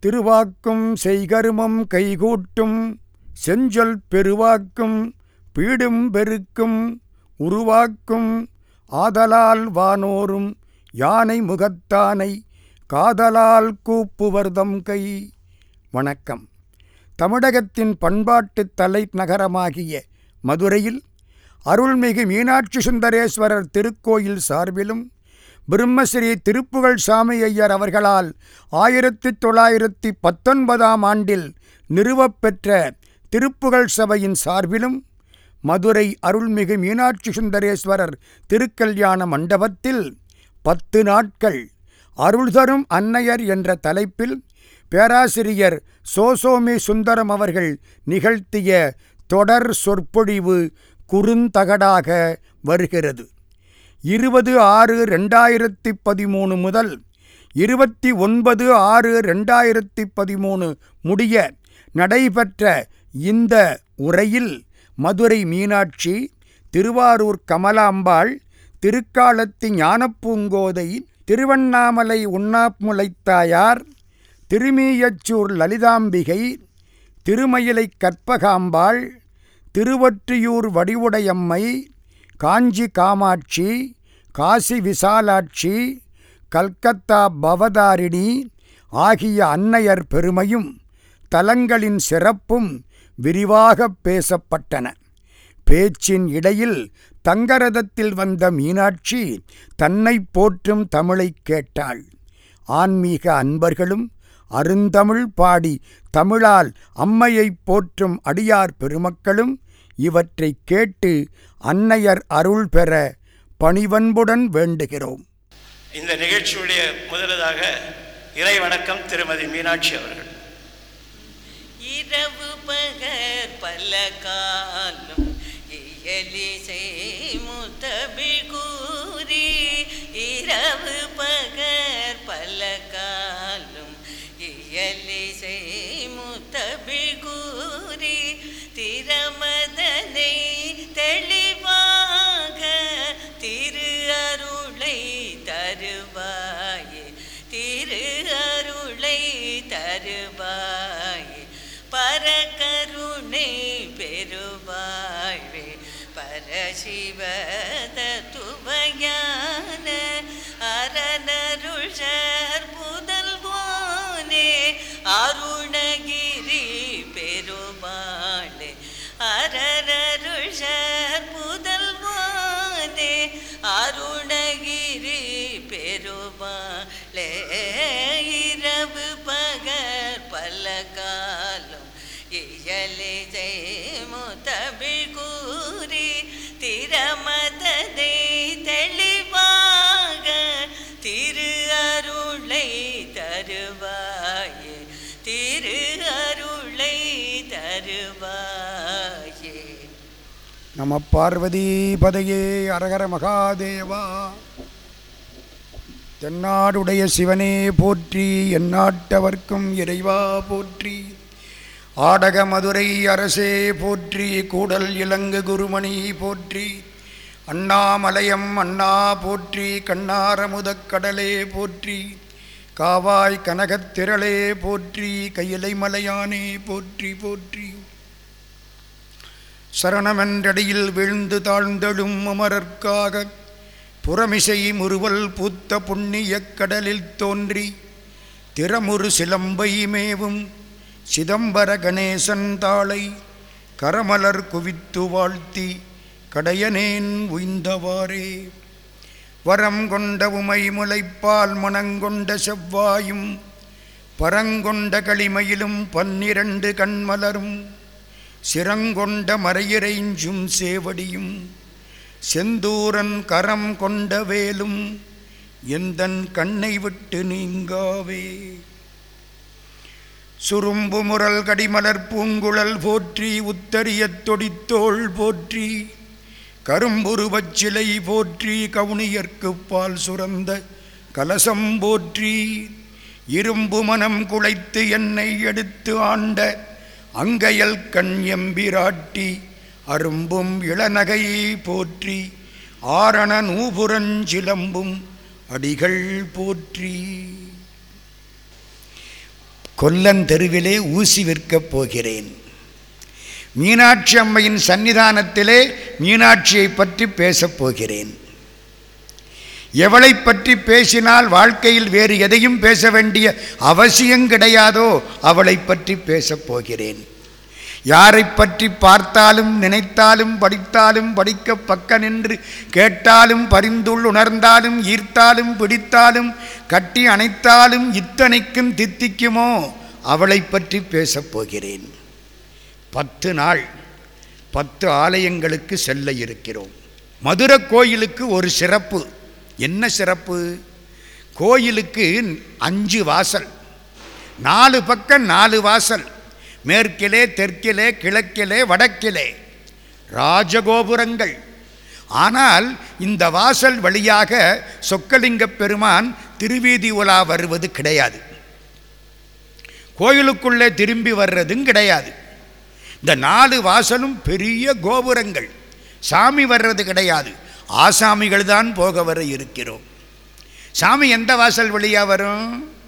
திருவாக்கும் செய்கருமம் கைகூட்டும் செஞ்சொல் பெருவாக்கும் பீடும் பெருக்கும் உருவாக்கும் ஆதலால் வானோரும் யானை முகத்தானை காதலால் கூப்புவர்தம் கை. வணக்கம். தமிழகத்தின் பண்பாட்டுத் தலைநகரமாகிய மதுரையில் அருள்மிகு மீனாட்சி சுந்தரேஸ்வரர் திருக்கோயில் சார்பிலும் பிரம்மஸ்ரீ திருப்புகழ் சாமி ஐயர் அவர்களால் ஆயிரத்தி தொள்ளாயிரத்தி பத்தொன்பதாம் ஆண்டில் நிறுவப்பெற்ற திருப்புகழ் சபையின் சார்பிலும் மதுரை அருள்மிகு மீனாட்சி சுந்தரேஸ்வரர் திருக்கல்யாண மண்டபத்தில் பத்து நாட்கள் அருள்தரும் அன்னையர் என்ற தலைப்பில் பேராசிரியர் சோசோமி சுந்தரம் அவர்கள் நிகழ்த்திய தொடர் சொற்பொழிவு குறுந்தகடாக வருகிறது. இருபது ஆறு ரெண்டாயிரத்தி பதிமூணு முதல் இருபத்தி ஒன்பது ஆறு ரெண்டாயிரத்தி பதிமூணு முடிய நடைபெற்ற இந்த உரையில் மதுரை மீனாட்சி திருவாரூர் கமலாம்பாள் திருக்காலத்து ஞானப்பூங்கோதை திருவண்ணாமலை உண்ணாமுலைத்தாயார் திருமீயச்சூர் லலிதாம்பிகை திருமயிலை கற்பகாம்பாள் திருவொற்றியூர் வடிவுடையம்மை காஞ்சி காமாட்சி காசி விசாலாட்சி கல்கத்தா பவதாரிணி ஆகிய அன்னையர் பெருமையும் தலங்களின் சிறப்பும் விரிவாகப் பேசப்பட்டன. பேச்சின் இடையில் தங்கரதத்தில் வந்த மீனாட்சி தன்னை போற்றும் தமிழைக் கேட்டாள். ஆன்மீக அன்பர்களும் அருந்தமிழ் பாடி தமிழால் அம்மையைப் போற்றும் அடியார் பெருமக்களும் இவற்றைக் கேட்டு அன்னையர் அருள் பெற பணிவன்புடன் வேண்டுகிறோம். இந்த நிகழ்ச்சியுடைய முதலதாக இறை வணக்கம் திருமதி மீனாட்சி அவர்கள். இரவு பகர் பல காலம் இயலிசை முத்தமிழ் கூறி இரவு பகர் பல தருவாயே. பரகருணை பெருவாழ்வே பரசிவத துபயான அரணருஷர் புதல்வானே. அருணகிரி பெருமாளே. அரருஷர் புதல்வானே. அருணகிரி பெருமாளே. பல காலம் இயலிசை முத்தமிழ் கூறி திறமதனை தெளிவாக திரு அருளை தருவாயே திரு அருளை தருவாயே நம பார்வதி பதையே அரகர மகாதேவா தென்னாடுடைய சிவனே போற்றி எந்நாட்டவர்க்கும் இறைவா போற்றி. ஆடக மதுரை அரசே போற்றி கூடல் இலங்கு குருமணி போற்றி. அண்ணாமலயம் அண்ணா போற்றி கண்ணாரமுதக் கடலே போற்றி. காவாய் கனகத் திரளே போற்றி கையிலை மலையானே போற்றி போற்றி. சரணமென்றடியில் விழுந்து தாழ்ந்தெழும் அமரர்க்காக புறமிசை முறுவல் பூத்த புண்ணியக் கடலில் தோன்றி திறமுறு சிலம்பை மேவும் சிதம்பர கணேசன் தாளை கரமலர் குவித்து வாழ்த்தி கடையனேன் உய்ந்தவாறே. வரம் கொண்ட உமை முலைப்பால் மணங்கொண்ட செவ்வாயும் பரங்கொண்ட களிமையிலும் பன்னிரண்டு கண்மலரும் சிரங்கொண்ட மறையிறைஞ்சும் சேவடியும். செந்தூரன் கரம் கொண்ட வேலும் எந்தன் கண்ணை விட்டு நீங்காவே? சுரும்பு முரல் கடிமலர் பூங்குழல் போற்றி உத்தரியத் தொடித்தோள் போற்றி கரும்புருவச் சிலை போற்றி கவுனியர்க்குப் பால் சுரந்த கலசம் போற்றி இரும்பு மனம் குளைத்து என்னை எடுத்து ஆண்ட அங்கையல் கண் எம்பிராட்டி அரும்பும் இளநகை போற்றி ஆரண நூபுரஞ்சிலம்பும் அடிகள் போற்றி. கொல்லன் தெருவிலே ஊசி விற்கப் போகிறேன். மீனாட்சி அம்மையின் சன்னிதானத்திலே மீனாட்சியை பற்றி பேசப் போகிறேன். எவளை பற்றி பேசினால் வாழ்க்கையில் வேறு எதையும் பேச வேண்டிய அவசியம் கிடையாதோ அவளை பற்றி பேசப் போகிறேன். யாரை பற்றி பார்த்தாலும் நினைத்தாலும் படித்தாலும் படிக்க பக்க நின்று கேட்டாலும் பரிந்துள் உணர்ந்தாலும் ஈர்த்தாலும் பிடித்தாலும் கட்டி அணைத்தாலும் இத்தனைக்கும் தித்திக்குமோ? அவளை பற்றி பேசப் போகிறேன். பத்து நாள் பத்து ஆலயங்களுக்கு செல்ல இருக்கிறோம். மதுரை கோயிலுக்கு ஒரு சிறப்பு. என்ன சிறப்பு? கோயிலுக்கு அஞ்சு வாசல். நாலு பக்கம் நாலு வாசல். மேற்கிலே தெற்கிலே கிழக்கிலே வடக்கிலே. ராஜகோபுரங்கள். ஆனால் இந்த வாசல் வழியாக சொக்கலிங்க பெருமான் திருவீதி உலா வருவது கிடையாது. கோயிலுக்குள்ளே திரும்பி வர்றதும் கிடையாது. இந்த நாலு வாசலும் பெரிய கோபுரங்கள். சாமி வர்றது கிடையாது. ஆசாமிகள் தான் போக வர இருக்கிறோம். சாமி எந்த வாசல் வழியாக வரும்?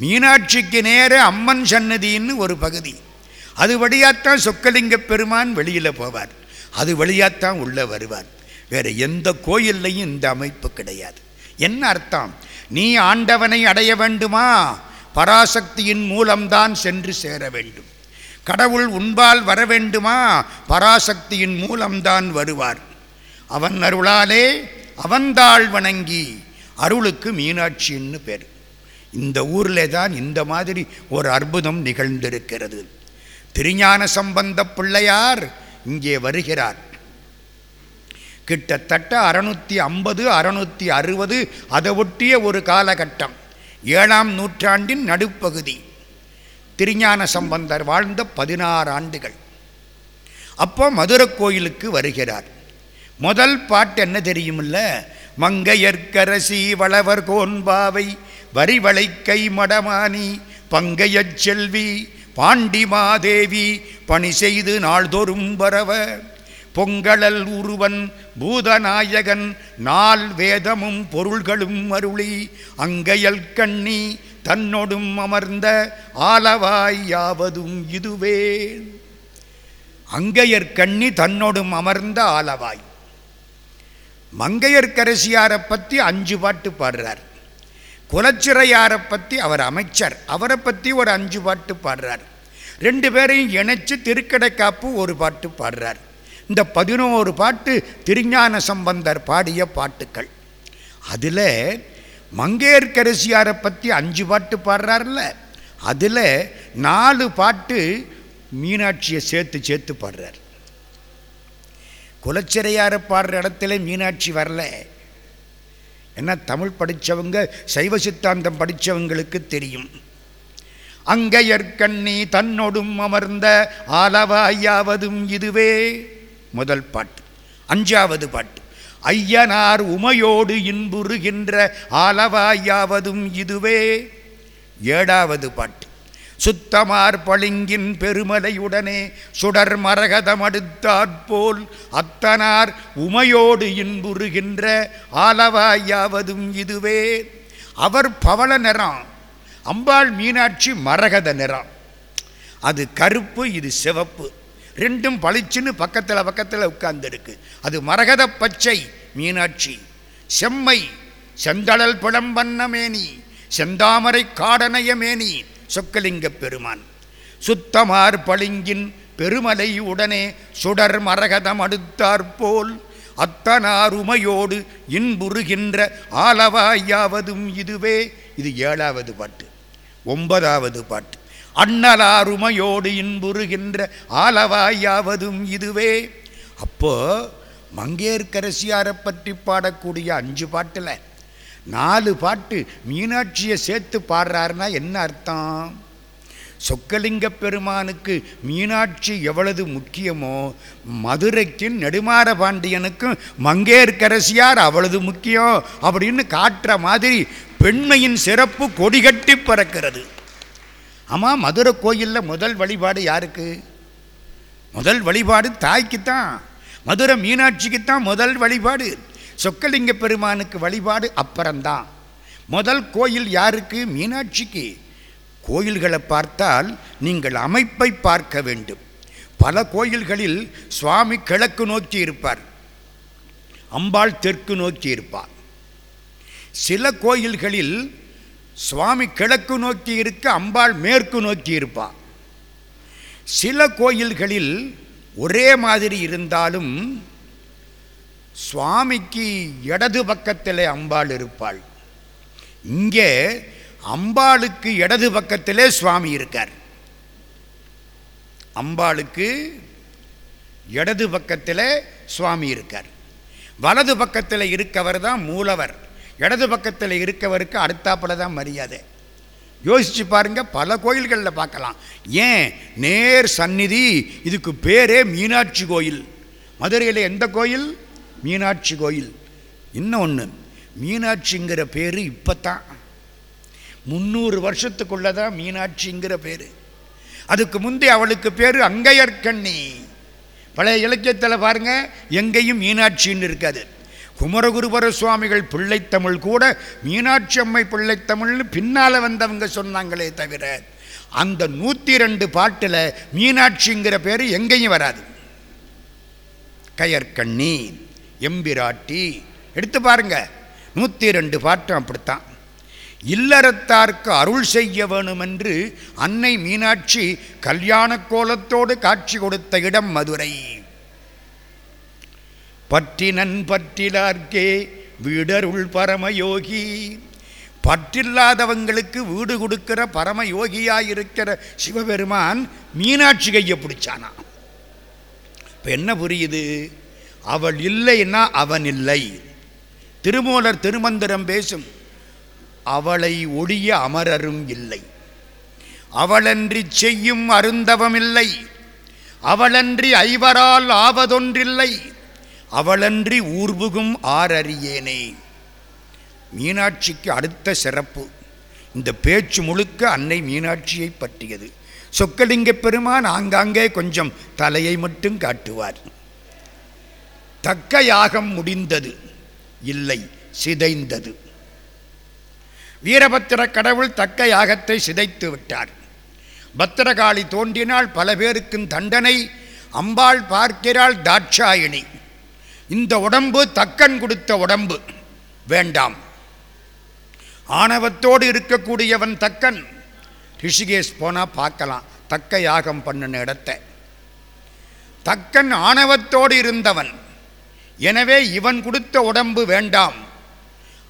மீனாட்சிக்கு நேர அம்மன் சன்னதின்னு ஒரு பகுதி. அது வழியாகத்தான் சொக்கலிங்க பெருமான் வெளியில் போவார். அது வழியாகத்தான் உள்ளே வருவார். வேறு எந்த கோயில்லையும் இந்த அமைப்பு கிடையாது. என்ன அர்த்தம்? நீ ஆண்டவனை அடைய வேண்டுமா? பராசக்தியின் மூலம்தான் சென்று சேர வேண்டும். கடவுள் உன்பால் வர வேண்டுமா? பராசக்தியின் மூலம்தான் வருவார். அவன் அருளாலே அவன்தாள் வணங்கி அருளுக்கு மீனாட்சின்னு பேர். இந்த ஊரில் தான் இந்த மாதிரி ஒரு அற்புதம் நிகழ்ந்திருக்கிறது. திருஞான சம்பந்த பிள்ளையார் இங்கே வருகிறார். கிட்டத்தட்ட அறுநூற்றி ஐம்பது அறுநூற்றி அறுபது அதை ஒட்டிய ஒரு காலகட்டம். ஏழாம் நூற்றாண்டின் நடுப்பகுதி. திருஞான சம்பந்தர் வாழ்ந்த பதினாறு ஆண்டுகள். அப்போ மதுரை கோயிலுக்கு வருகிறார். முதல் பாட்டு என்ன தெரியுமில்ல? மங்கையர்க்கரசி வளவர் கோன்பாவை வரிவளை கை மடமானி பங்கையச் செல்வி பாண்டிமாதேவி பணி செய்து நாள்தோறும் வரவ. பொங்கலல் உருவன் பூதநாயகன் நாள் வேதமும் பொருள்களும் அருளி அங்கையல் கண்ணி தன்னொடும் அமர்ந்த ஆலவாய் யாவதும் இதுவே. அங்கையர் கண்ணி தன்னொடும் அமர்ந்த ஆலவாய். மங்கையர்கரசியாரை பற்றி அஞ்சு பாட்டு பாடுறார். குலச்சிறையாரை பற்றி அவர் அமைச்சர். அவரை பற்றி ஒரு அஞ்சு பாட்டு பாடுறார். ரெண்டு பேரையும் இணைச்சி திருக்கடைக்காப்பு ஒரு பாட்டு பாடுறார். இந்த பதினோரு பாட்டு திருஞான சம்பந்தர் பாடிய பாட்டுக்கள். அதில் மங்கையர்கரசியாரை பற்றி அஞ்சு பாட்டு பாடுறார்ல. அதில் நாலு பாட்டு மீனாட்சியை சேர்த்து சேர்த்து பாடுறார். குலச்சிறையாரை பாடுற இடத்துல மீனாட்சி வரல. என்ன தமிழ் படித்தவங்க சைவ சித்தாந்தம் படித்தவங்களுக்கு தெரியும். அங்கையற்கண்ணி தன்னொடும் அமர்ந்த ஆலவாயாவதும் இதுவே. முதல் பாட்டு. அஞ்சாவது பாட்டு. ஐயனார் உமையோடு இன்புறுகின்ற ஆலவாயாவதும் இதுவே. ஏழாவது பாட்டு. சுத்தமார் பளிங்கின் பெருமலையுடனே சுடர் மரகதமடுத்தாற்போல் அத்தனார் உமையோடு இன்புறுகின்ற ஆலவாயாவதும் இதுவே. அவர் பவள நிறம் அம்பாள் மீனாட்சி மரகத நிறம். அது கருப்பு இது சிவப்பு. ரெண்டும் பளிச்சுன்னு பக்கத்தில் பக்கத்தில் உட்கார்ந்துருக்கு. அது மரகத பச்சை மீனாட்சி. செம்மை செந்தழல் புலம்பன்ன மேனி செந்தாமரை காடனைய மேனி சொக்கலிங்க பெருமான். சுத்தமார் பளிங்கின் பெருமலை உடனே சுடர் மரகதம் அடுத்தாற்போல் அத்தனார் உமையோடு இன்புறுகின்ற ஆலவாயாவதும் இதுவே. இது ஏழாவது பாட்டு. ஒன்பதாவது பாட்டு. அண்ணலாருமையோடு இன்புறுகின்ற ஆலவாயாவதும் இதுவே. அப்போ மங்கேற்கரசியாரை பற்றி பாடக்கூடிய அஞ்சு பாட்டில் நாலு பாட்டு மீனாட்சியை சேர்த்து பாடுறாருன்னா என்ன அர்த்தம்? சொக்கலிங்க பெருமானுக்கு மீனாட்சி எவ்வளவு முக்கியமோ மதுரைக்கும் நெடுமாற பாண்டியனுக்கும் மங்கேற்கரசியார் அவ்வளவு முக்கியம் அப்படின்னு காட்டுற மாதிரி பெண்மையின் சிறப்பு கொடிகட்டி பறக்கிறது. ஆமாம் மதுரை கோயிலில் முதல் வழிபாடு யாருக்கு? முதல் வழிபாடு தாய்க்குத்தான். மதுரை மீனாட்சிக்குத்தான் முதல் வழிபாடு. சொக்கலிங்க பெருமானுக்கு வழிபாடு அப்புறம்தான். முதல் கோயில் யாருக்கு? மீனாட்சிக்கு. கோயில்களை பார்த்தால் நீங்கள் அமைப்பை பார்க்க வேண்டும். பல கோயில்களில் சுவாமி கிழக்கு நோக்கி இருப்பார். அம்பாள் தெற்கு நோக்கி இருப்பார். சில கோயில்களில் சுவாமி கிழக்கு நோக்கி இருக்க அம்பாள் மேற்கு நோக்கி இருப்பார். சில கோயில்களில் ஒரே மாதிரி இருந்தாலும் சுவாமிக்கு இடது பக்கத்திலே அம்பாள் இருப்பாள். இங்கே அம்பாளுக்கு இடது பக்கத்திலே சுவாமி இருக்கார். அம்பாளுக்கு இடது பக்கத்தில் சுவாமி இருக்கார். வலது பக்கத்தில் இருக்கவர் தான் மூலவர். இடது பக்கத்தில் இருக்கவருக்கு அடுத்தாப்புல தான் மரியாதை. யோசித்து பாருங்கள் பல கோயில்களில் பார்க்கலாம். ஏன்? நேர் சந்நிதி இதுக்கு பேரே மீனாட்சி கோயில். மதுரையில் எந்த கோயில்? மீனாட்சி கோயில். இன்னும் ஒன்று மீனாட்சிங்கிற பேர் இப்போ தான் முந்நூறு வருஷத்துக்குள்ளே தான் மீனாட்சிங்கிற பேர். அதுக்கு முந்தைய அவளுக்கு பேர் அங்கையர்கண்ணி. பழைய இலக்கியத்தில் பாருங்கள் எங்கேயும் மீனாட்சின்னு இருக்காது. குமரகுருபர சுவாமிகள் பிள்ளைத்தமிழ் கூட மீனாட்சி அம்மை பிள்ளைத்தமிழ்னு பின்னால் வந்தவங்க சொன்னாங்களே தவிர அந்த நூற்றி ரெண்டு பாட்டில் மீனாட்சிங்கிற பேர் எங்கேயும் வராது. கயற்கண்ணி எம்பிராட்டி. எடுத்து பாருங்க. நூற்றி ரெண்டு பாட்டம் அப்படித்தான். இல்லறத்தார்க்கு அருள் செய்ய வேணுமென்று அன்னை மீனாட்சி கல்யாண கோலத்தோடு காட்சி கொடுத்த இடம் மதுரை. பற்றினன் பற்றிலார்க்கே வீடருள் பரமயோகி. பற்றில்லாதவங்களுக்கு வீடு கொடுக்கிற பரமயோகியாயிருக்கிற சிவபெருமான் மீனாட்சி கையை பிடிச்சானா இப்போ என்ன புரியுது? அவள் இல்லைன்னா அவன் இல்லை. திருமூலர் திருமந்திரம் பேசும் அவளை ஒழிய அமரரும் இல்லை. அவளன்றி செய்யும் அருந்தவமில்லை. அவளன்றி ஐவரால் ஆவதொன்றில்லை. அவளன்றி ஊர்புகும் ஆரறியேனே மீனாட்சிக்கு அடுத்த சிறப்பு. இந்த பேச்சு முழுக்க அன்னை மீனாட்சியை பற்றியது. சொக்கலிங்க பெருமான் ஆங்காங்கே கொஞ்சம் தலையை மட்டும் காட்டுவார். தக்க யாகம் முடிந்தது. இல்லை சிதைந்தது. வீரபத்திர கடவுள் தக்க யாகத்தை சிதைத்து விட்டார். பத்திரகாளி தோன்றினால் பல பேருக்கும் தண்டனை அம்பாள் பார்க்கிறாள் தாட்சாயினி. இந்த உடம்பு தக்கன் கொடுத்த உடம்பு. வேண்டாம். ஆணவத்தோடு இருக்கக்கூடியவன் தக்கன். ரிஷிகேஷ் போனால் பார்க்கலாம் தக்க யாகம் பண்ணின இடத்தை. தக்கன் ஆணவத்தோடு இருந்தவன். எனவே இவன் கொடுத்த உடம்பு வேண்டாம்.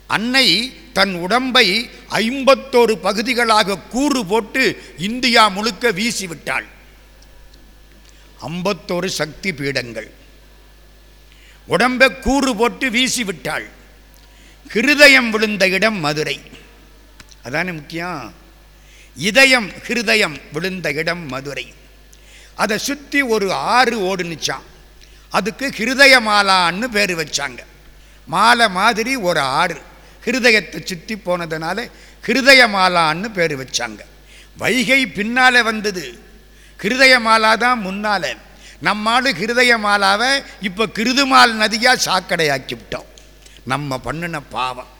அன்னை தன் உடம்பை ஐம்பத்தோரு பகுதிகளாக கூறு போட்டு இந்தியா முழுக்க வீசிவிட்டாள். ஐம்பத்தோரு சக்தி பீடங்கள். உடம்பை கூறு போட்டு வீசிவிட்டாள். ஹிருதயம் விழுந்த இடம் மதுரை. அதானே முக்கியம்? இதயம் ஹிருதயம் விழுந்த இடம் மதுரை. அதை சுற்றி ஒரு ஆறு ஓடுனுச்சான் அதுக்கு ஹிருதய மாலான்னு பேர் வச்சாங்க. மாலை மாதிரி ஒரு ஆறு. ஹிருதயத்தை சுற்றி போனதுனால ஹிருதய மாலான்னு பேர் வச்சாங்க. வைகை பின்னால வந்தது. ஹிருதய மாலா தான் முன்னால. நம்மாடு ஹிருதய மாலாவை இப்போ கிருதுமால் நதியாக சாக்கடையாக்கி விட்டோம். நம்ம பண்ணின பாவம்.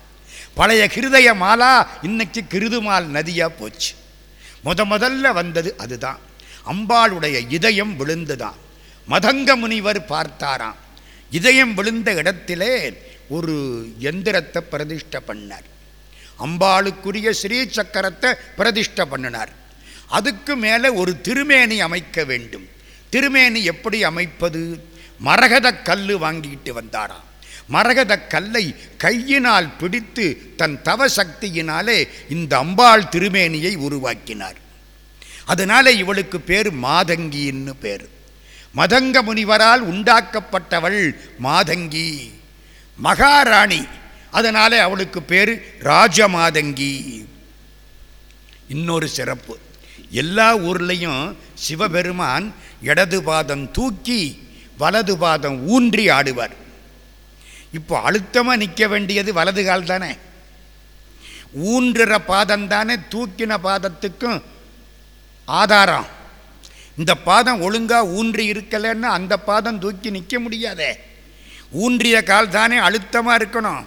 பழைய ஹிருதய மாலா இன்னைக்கு கிருதுமால் நதியாக போச்சு. முத முதல்ல வந்தது அதுதான். அம்பாளுடைய இதயம் விழுந்துதான் மதங்க முனிவர் பார்த்தாராம். இதயம் விழுந்த இடத்திலே ஒரு எந்திரத்தை பிரதிஷ்டை பண்ணார். அம்பாளுக்குரிய ஸ்ரீ சக்கரத்தை பிரதிஷ்டை பண்ணினார். அதுக்கு மேலே ஒரு திருமேனி அமைக்க வேண்டும். திருமேனி எப்படி அமைப்பது? மரகத கல் வாங்கிட்டு வந்தாராம். மரகத கல்லை கையினால் பிடித்து தன் தவ சக்தியினாலே இந்த அம்பாள் திருமேனியை உருவாக்கினார். அதனால இவளுக்கு பேர் மாதங்கின்னு பேர். மதங்க முனிவரால் உண்டாக்கப்பட்டவள் மாதங்கி. மகாராணி. அதனாலே அவளுக்கு பேர் ராஜமாதங்கி. இன்னொரு சிறப்பு. எல்லா ஊர்லேயும் சிவபெருமான் இடது பாதம் தூக்கி வலது பாதம் ஊன்றி ஆடுவார். இப்போ அழுத்தமாக நிற்க வேண்டியது வலது கால் தானே? ஊன்றுற பாதம் தானே தூக்கின பாதத்துக்கும் ஆதாரம். இந்த பாதம் ஒழுங்காக ஊன்றி இருக்கலைன்னா அந்த பாதம் தூக்கி நிற்க முடியாதே. ஊன்றிய கால் தானே அழுத்தமாக இருக்கணும்.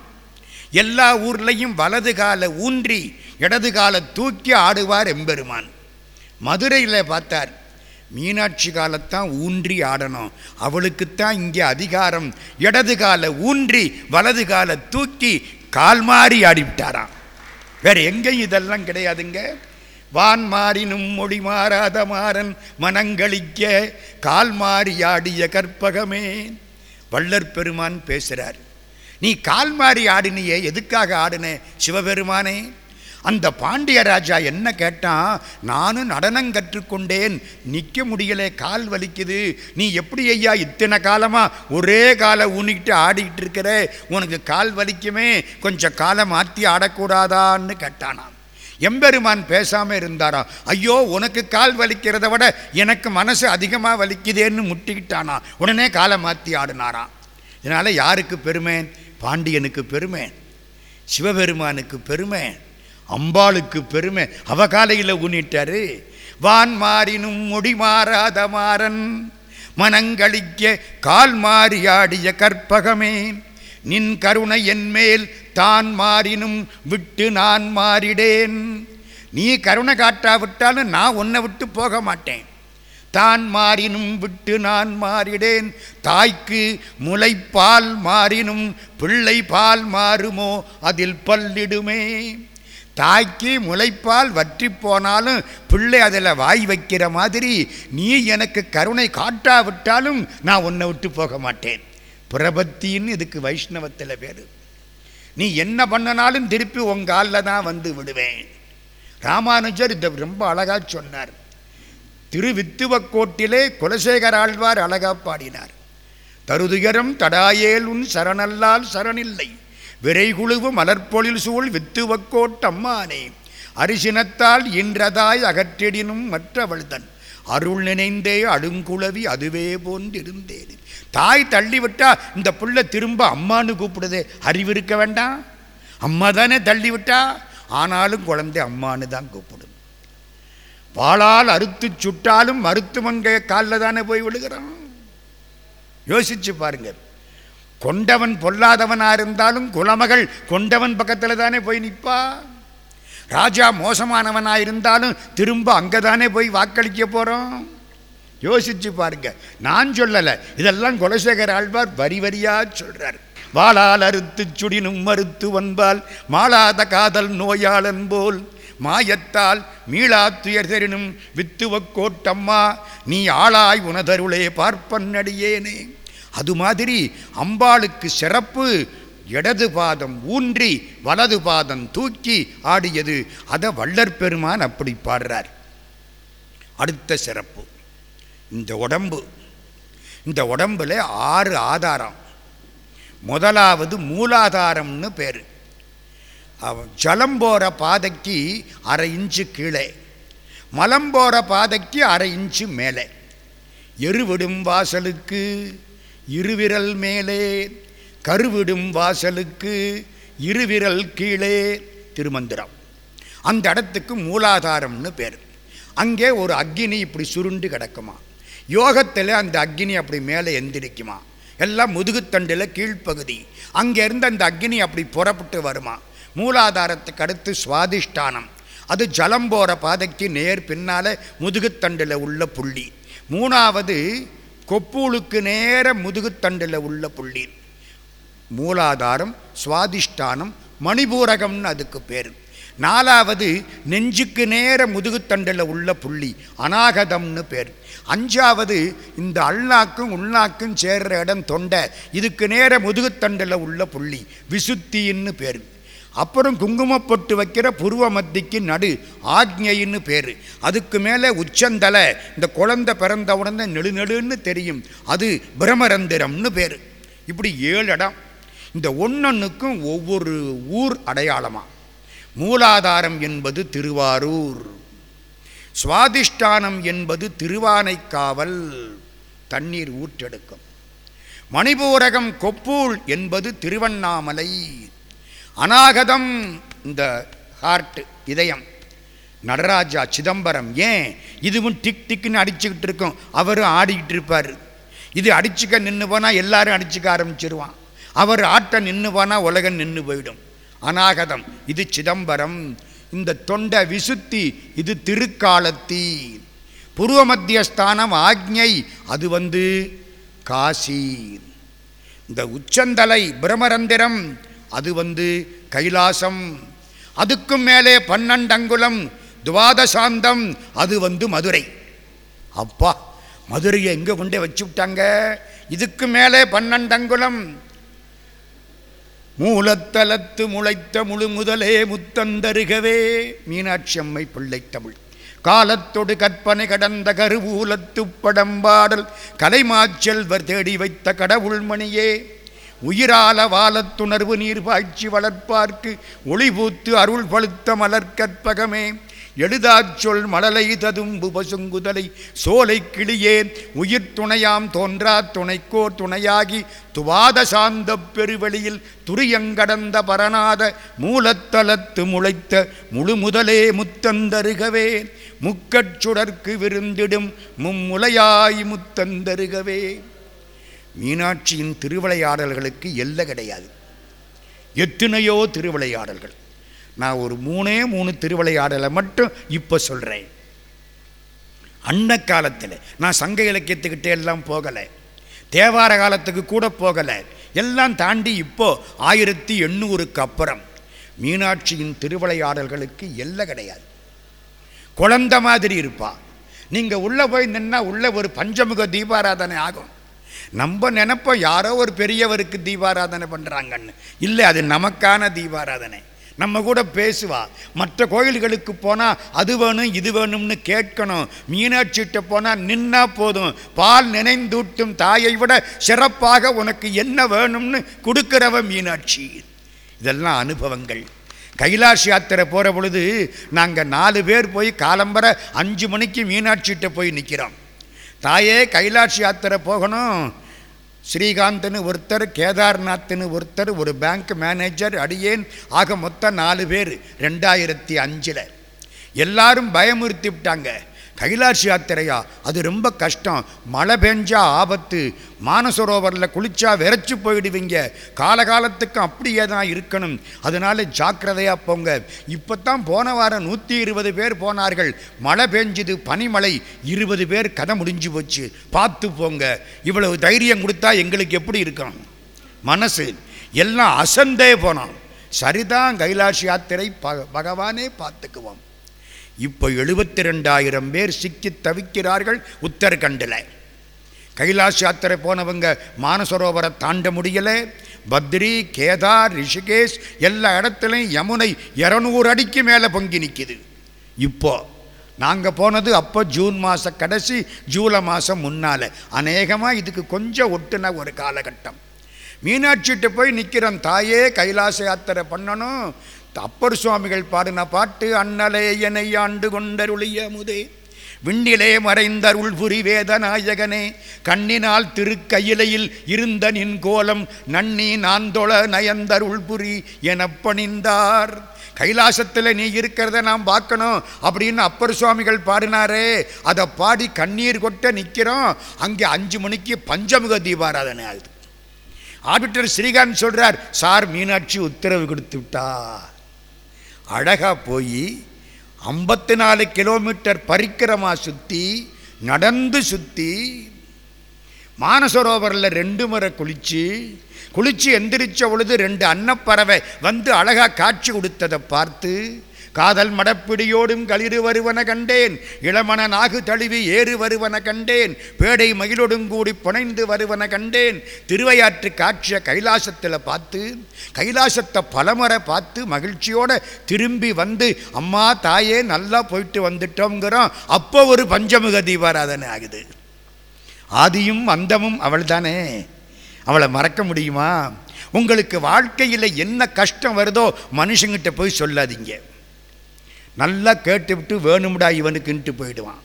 எல்லா ஊர்லையும் வலது காலை ஊன்றி இடது காலை தூக்கி ஆடுவார் எம்பெருமான். மதுரையில் பார்த்தார் மீனாட்சி காலத்தான் ஊன்றி ஆடணும். அவளுக்குத்தான் இங்கே அதிகாரம். இடது காலை ஊன்றி வலது காலை தூக்கி கால் மாறி ஆடிவிட்டாராம். வேறு எங்கேயும் இதெல்லாம் கிடையாதுங்க. வான் மாறினும் மொழி மாறாத மாறன் மனங்களிக்க கால் மாறி ஆடிய கற்பகமே. வள்ளற் பெருமான் பேசுகிறார் நீ கால் மாறி ஆடினியே எதுக்காக ஆடின சிவபெருமானே? அந்த பாண்டிய ராஜா என்ன கேட்டான் நானும் நடனம் கற்றுக்கொண்டேன் நிற்க முடியல கால் வலிக்குது. நீ எப்படி ஐயா இத்தனை காலமாக ஒரே காலை ஊனிக்கிட்டு ஆடிக்கிட்டு இருக்கிற? உனக்கு கால் வலிக்குமே கொஞ்சம் காலை மாற்றி ஆடக்கூடாதான்னு கேட்டானான் எம்பெருமான் பேசாமல் இருந்தாரா? ஐயோ உனக்கு கால் வலிக்கிறத விட எனக்கு மனசு அதிகமாக வலிக்குதேன்னு முட்டிக்கிட்டானா? உடனே காலை மாற்றி ஆடினாராம் இதனால் யாருக்கு பெருமை? பாண்டியனுக்கு பெருமை. சிவபெருமானுக்கு பெருமை. அம்பாளுக்கு பெருமை. அவ காலையில் ஊனிட்டாரு. வான் மாறினும் முடி மாறாத மாறன். மனங்களிக்க கால் மாறியாடிய கற்பகமே. நின் கருணை என்மேல் தான் மாறினும் விட்டு நான் மாறிடேன். நீ கருணை காட்டாவிட்டாலும் நான் உன்னை விட்டு போக மாட்டேன். தான் மாறினும் விட்டு நான் மாறிடேன். தாய்க்கு முளைப்பால் மாறினும் பிள்ளை பால் மாறுமோ அதில் பல்லிடுமே. தாய்க்கு முளைப்பால் வற்றி போனாலும் பிள்ளை அதில் வாய் வைக்கிற மாதிரி நீ எனக்கு கருணை காட்டாவிட்டாலும் நான் உன்னை விட்டு போக மாட்டேன். பிரபத்தின்னு இதுக்கு வைஷ்ணவத்தில் பேர். நீ என்ன பண்ணனாலும் திருப்பி உங்கள் காலில் தான் வந்து விடுவேன். ராமானுஜர் இதை ரொம்ப அழகாக சொன்னார். திருவித்துவக்கோட்டிலே குலசேகர் ஆழ்வார் அழகா பாடினார். தருதுயரம் தடாயேல் உன் சரணல்லால் சரணில்லை. விரைகுழுவு மலர்பொழில் சூழ் வித்துவக்கோட்டம்மானே அரிசினத்தால் இன்றதாய் அகற்றிடினும் மற்றவள்தன். அருள் நினைந்தே அடுங்குளவி அதுவே போன்றிருந்தேன். தாய் தள்ளிவிட்டா இந்த புள்ள திரும்ப அம்மான்னு கூப்பிடுது. அறிவு இருக்க வேண்டாம். அம்மா தானே தள்ளிவிட்டா. ஆனாலும் குழந்தை அம்மான்னு தான் கூப்பிடும். வாழால் அறுத்து சுட்டாலும் மருத்துவங்க காலில் தானே போய் விழுகிறான். யோசிச்சு பாருங்க. கொண்டவன் பொல்லாதவனா இருந்தாலும் குலமகள் கொண்டவன் பக்கத்தில் தானே போய் நிற்பா ராஜா மோசமானவனா இருந்தாலும் திரும்ப அங்கே தானே போய் வாக்களிக்க போகிறோம் யோசிச்சு பாருங்க. நான் சொல்லலை. இதெல்லாம் குலசேகர் ஆழ்வார் வரி வரியா சொல்றார். வாளால் அறுத்து சுடினும் மறுத்து வன்பால் மாளாத காதல் நோயாளன் போல். மாயத்தால் மீளா துயர் தெரினும் வித்துவக் கோட்டம்மா நீ ஆளாய் உனதருளே பார்ப்பன்னடியேனே அது மாதிரி அம்பாளுக்கு சிறப்பு இடது பாதம் ஊன்றி வலது பாதம் தூக்கி ஆடியது. அதை வள்ளற் பெருமான் அப்படி பாடுறார். அடுத்த சிறப்பு. இந்த உடம்பு. இந்த உடம்பில் ஆறு ஆதாரம். முதலாவது மூலாதாரம்னு பேர். ஜலம் போகிற பாதைக்கு அரை இன்ச்சு கீழே. மலம் போகிற பாதைக்கு அரை இன்ச்சு மேலே. எருவிடும் வாசலுக்கு இருவிரல் மேலே. கருவிடும் வாசலுக்கு இருவிரல் கீழே. திருமந்திரம். அந்த இடத்துக்கு மூலாதாரம்னு பேர். அங்கே ஒரு அக்னி இப்படி சுருண்டு கிடக்குமா? யோகத்தில் அந்த அக்னி அப்படி மேலே எந்திரிக்குமா? எல்லாம் முதுகுத்தண்டில் கீழ்ப்பகுதி. அங்கேருந்து அந்த அக்னி அப்படி புறப்பட்டு வருமா? மூலாதாரத்துக்கு அடுத்து சுவாதிஷ்டானம். அது ஜலம் போகிற பாதைக்கு நேர் பின்னால் முதுகுத்தண்டில் உள்ள புள்ளி. மூணாவது கொப்பூளுக்கு நேர முதுகுத்தண்டில் உள்ள புள்ளி. மூலாதாரம் சுவாதிஷ்டானம் மணிபூரகம்னு அதுக்கு பேர். நாலாவது நெஞ்சுக்கு நேர முதுகுத்தண்டில் உள்ள புள்ளி அநாகதம்னு பேர். அஞ்சாவது இந்த அல்லாக்கும் உள்நாக்கும் சேர்ற இடம் தொண்டை. இதுக்கு நேர முதுகுத்தண்டில் உள்ள புள்ளி விசுத்தின்னு பேர். அப்புறம் குங்குமப்பொட்டு வைக்கிற புருவ மத்திக்கு நடு ஆக்ஞைன்னு பேர். அதுக்கு மேலே உச்சந்தலை இந்த குழந்தை பிறந்த உடனே நெடுநெடுன்னு தெரியும். அது பிரமரந்திரம்னு பேர். இப்படி ஏழு இடம். இந்த ஒன்னொன்றுக்கும் ஒவ்வொரு ஊர் அடையாளமாக மூலாதாரம் என்பது திருவாரூர். சுவாதிஷ்டானம் என்பது திருவானைக்காவல் தண்ணீர் ஊற்றெடுக்கும். மணிபூரகம் கொப்பூள் என்பது திருவண்ணாமலை. அநாகதம் இந்த ஹார்ட் இதயம். நடராஜா சிதம்பரம் ஏன்? இதுவும் டிக் டிக்னு அடிச்சுக்கிட்டு இருக்கும். அவரும் ஆடிக்கிட்டு இருப்பார். இது அடிச்சுக்க நின்று போனால் எல்லாரும் அடிச்சுக்க ஆரம்பிச்சிருவான். அவர் ஆட்ட நின்று போனால் உலகம் நின்று போயிடும். அநாகதம் இது சிதம்பரம். இந்த தொண்ட விசுத்தி இது திருக்காலத்தி. பூர்வ மத்தியஸ்தானம் ஆக்ஞை அது வந்து காசி இந்த உச்சந்தலை பிரமரந்திரம் அது வந்து கைலாசம். அதுக்கும் மேலே பன்னெண்டங்குளம் துவாதசாந்தம் அது வந்து மதுரை. அப்பா மதுரையை எங்கே கொண்டே வச்சு விட்டாங்க? இதுக்கு மேலே பன்னெண்டங்குளம் மூலத்தலத்து முளைத்த முழு முதலே முத்தந்தருகவே மீனாட்சி அம்மை பிள்ளை தமிழ். காலத்தொடு கற்பனை கடந்த கருவூலத்து படம்பாடல் கலைமாச்செல்வர் தேடி வைத்த கடவுள்மணியே. உயிரால வாலத்துணர்வு நீர் பாய்ச்சி வளர்ப்பார்க்கு ஒளிபூத்து அருள் பழுத்த மலர் எழுதாச்சொல் மடலை மழலை ததும்பு பசுங்குதலை சோலை கிளியேன் உயிர் துணையாம் தோன்றா துணைக்கோர் துணையாகி துவாத சாந்த பெருவெளியில் துரியங்கடந்த பரநாத மூலத்தலத்து முளைத்த முழு முதலே முத்தந்தருகவே முக்கச்சுடற்கு விருந்திடும் மும்முலையாய் முத்தந்தருகவே. மீனாட்சியின் திருவிளையாடல்களுக்கு எல்லை கிடையாது. எத்தனையோ திருவிளையாடல்கள். நான் ஒரு மூணே மூணு திருவிளையாடலை மட்டும் இப்போ சொல்கிறேன் அன்ன காலத்தில் நான் சங்க இலக்கியத்துக்கிட்டே எல்லாம் போகலை. தேவார காலத்துக்கு கூட போகலை. எல்லாம் தாண்டி இப்போது ஆயிரத்தி எண்ணூறுக்கு அப்புறம் மீனாட்சியின் திருவிளையாடல்களுக்கு எல்லை கிடையாது. குழந்த மாதிரி இருப்பா. நீங்கள் உள்ளே போய் நின்னா உள்ள ஒரு பஞ்சமுக தீபாராதனை ஆகும். நம்ம நினைப்போம் யாரோ ஒரு பெரியவருக்கு தீபாராதனை பண்ணுறாங்கன்னு இல்லை அது நமக்கான தீபாராதனை. நம்ம கூட பேசுவா. மற்ற கோயில்களுக்கு போனால் அது வேணும் இது வேணும்னு கேட்கணும். மீனாட்சிகிட்ட போனால் நின்னா போதும். பால் நினைந்தூட்டும் தாயை விட சிறப்பாக உனக்கு என்ன வேணும்னு கொடுக்கிறவ மீனாட்சி. இதெல்லாம் அனுபவங்கள். கைலாஷ் யாத்திரை போகிற பொழுது நாங்கள் நாலு பேர் போய் காலம்பர அஞ்சு மணிக்கு மீனாட்சிகிட்ட போய் நிற்கிறோம் தாயே கைலாஷ் யாத்திரை போகணும். ஸ்ரீகாந்த்னு ஒருத்தர் கேதார்நாத்னு ஒருத்தர் ஒரு பேங்க் மேனேஜர் அடியேன் ஆக மொத்தம் நாலு பேர் ரெண்டாயிரத்தி அஞ்சில். எல்லாரும் பயமுறுத்தி விட்டாங்க கைலாஷ் யாத்திரையா? அது ரொம்ப கஷ்டம். மழை பெஞ்சா ஆபத்து. மானசரோவரில் குளிச்சா விரைச்சி போயிடுவீங்க. காலகாலத்துக்கும் அப்படியே தான் இருக்கணும். அதனால ஜாக்கிரதையாக போங்க. இப்போ தான் போன வாரம் நூற்றி இருபது பேர் போனார்கள். மழை பெஞ்சுது பனிமலை இருபது பேர் கதை முடிஞ்சு போச்சு. பார்த்து போங்க. இவ்வளவு தைரியம் கொடுத்தா எங்களுக்கு எப்படி இருக்கும்? மனசு. எல்லாம் அசந்தே போனோம். சரிதான் கைலாஷ் யாத்திரை ப பகவானே பார்த்துக்குவோம். இப்போ எழுபத்தி ரெண்டாயிரம் பேர் சிக்கி தவிக்கிறார்கள் உத்தரகண்டில். கைலாஷ் யாத்திரை போனவங்க மானசரோவரை தாண்ட முடியலை. பத்ரி கேதார் ரிஷிகேஷ் எல்லா இடத்துலையும் யமுனை இரநூறு அடிக்கு மேலே பொங்கி நிற்கிது இப்போ நாங்கள் போனது அப்போ ஜூன் மாத கடைசி ஜூலை மாதம் முன்னால். அநேகமாக இதுக்கு கொஞ்சம் ஒட்டுன ஒரு காலகட்டம். மீனாட்சிட்டு போய் நிற்கிறோம் தாயே கைலாச யாத்திரை பண்ணணும். அப்பர் சுவாமிகள் பாடின பாட்டு அண்ணலே என்னை ஆண்டு கொண்டருளிய முதே. விண்ணிலே மறைந்தருள் புரி வேதநாயகனே கண்ணினால் திருக்கையிலையில் இருந்த நின் கோலம் நன்னி நாந்தொழ நயந்தருள் புரி எனப் பணிந்தார். கைலாசத்தில் நீ இருக்கிறத நாம் பார்க்கணும் அப்படின்னு அப்பர் சுவாமிகள் பாடினாரே. அதை பாடி கண்ணீர் கொட்ட நிற்கிறோம் அங்கே அஞ்சு மணிக்கு பஞ்சமுக தீபாராதனை ஆகுது. ஆடிட்டர் ஸ்ரீகாந்த் சொல்கிறார் சார் மீனாட்சி உத்தரவு கொடுத்து விட்டார். அழகாக போய் ஐம்பத்தி நாலு கிலோமீட்டர் பரிக்கிரமா சுற்றி நடந்து சுற்றி மானசரோவரில் ரெண்டு முறை குளிச்சு குளிச்சு எந்திரிச்ச பொழுது ரெண்டு அன்னப்பறவை வந்து அழகாக காட்சி கொடுத்ததை பார்த்து காதல் மடப்பிடியோடும் களிறு வருவன கண்டேன். இளமன நாகு தழுவி ஏறு வருவன கண்டேன். பேடை மகிழோடும் கூடி புனைந்து வருவன கண்டேன். திருவையாற்று காட்சிய கைலாசத்தில் பார்த்து கைலாசத்தை பலமுறை பார்த்து மகிழ்ச்சியோட திரும்பி வந்து அம்மா தாயே நல்லா போயிட்டு வந்துட்டோங்கிறோம் அப்போ ஒரு பஞ்சமுக தீபாராதனை ஆகுது. ஆதியும் அந்தமும் அவள் தானே அவளை மறக்க முடியுமா? உங்களுக்கு வாழ்க்கையில் என்ன கஷ்டம் வருதோ மனுஷங்கிட்ட போய் சொல்லாதீங்க. நல்லா கேட்டுவிட்டு வேணும்டா இவனுக்குன்ட்டு போயிடுவான்.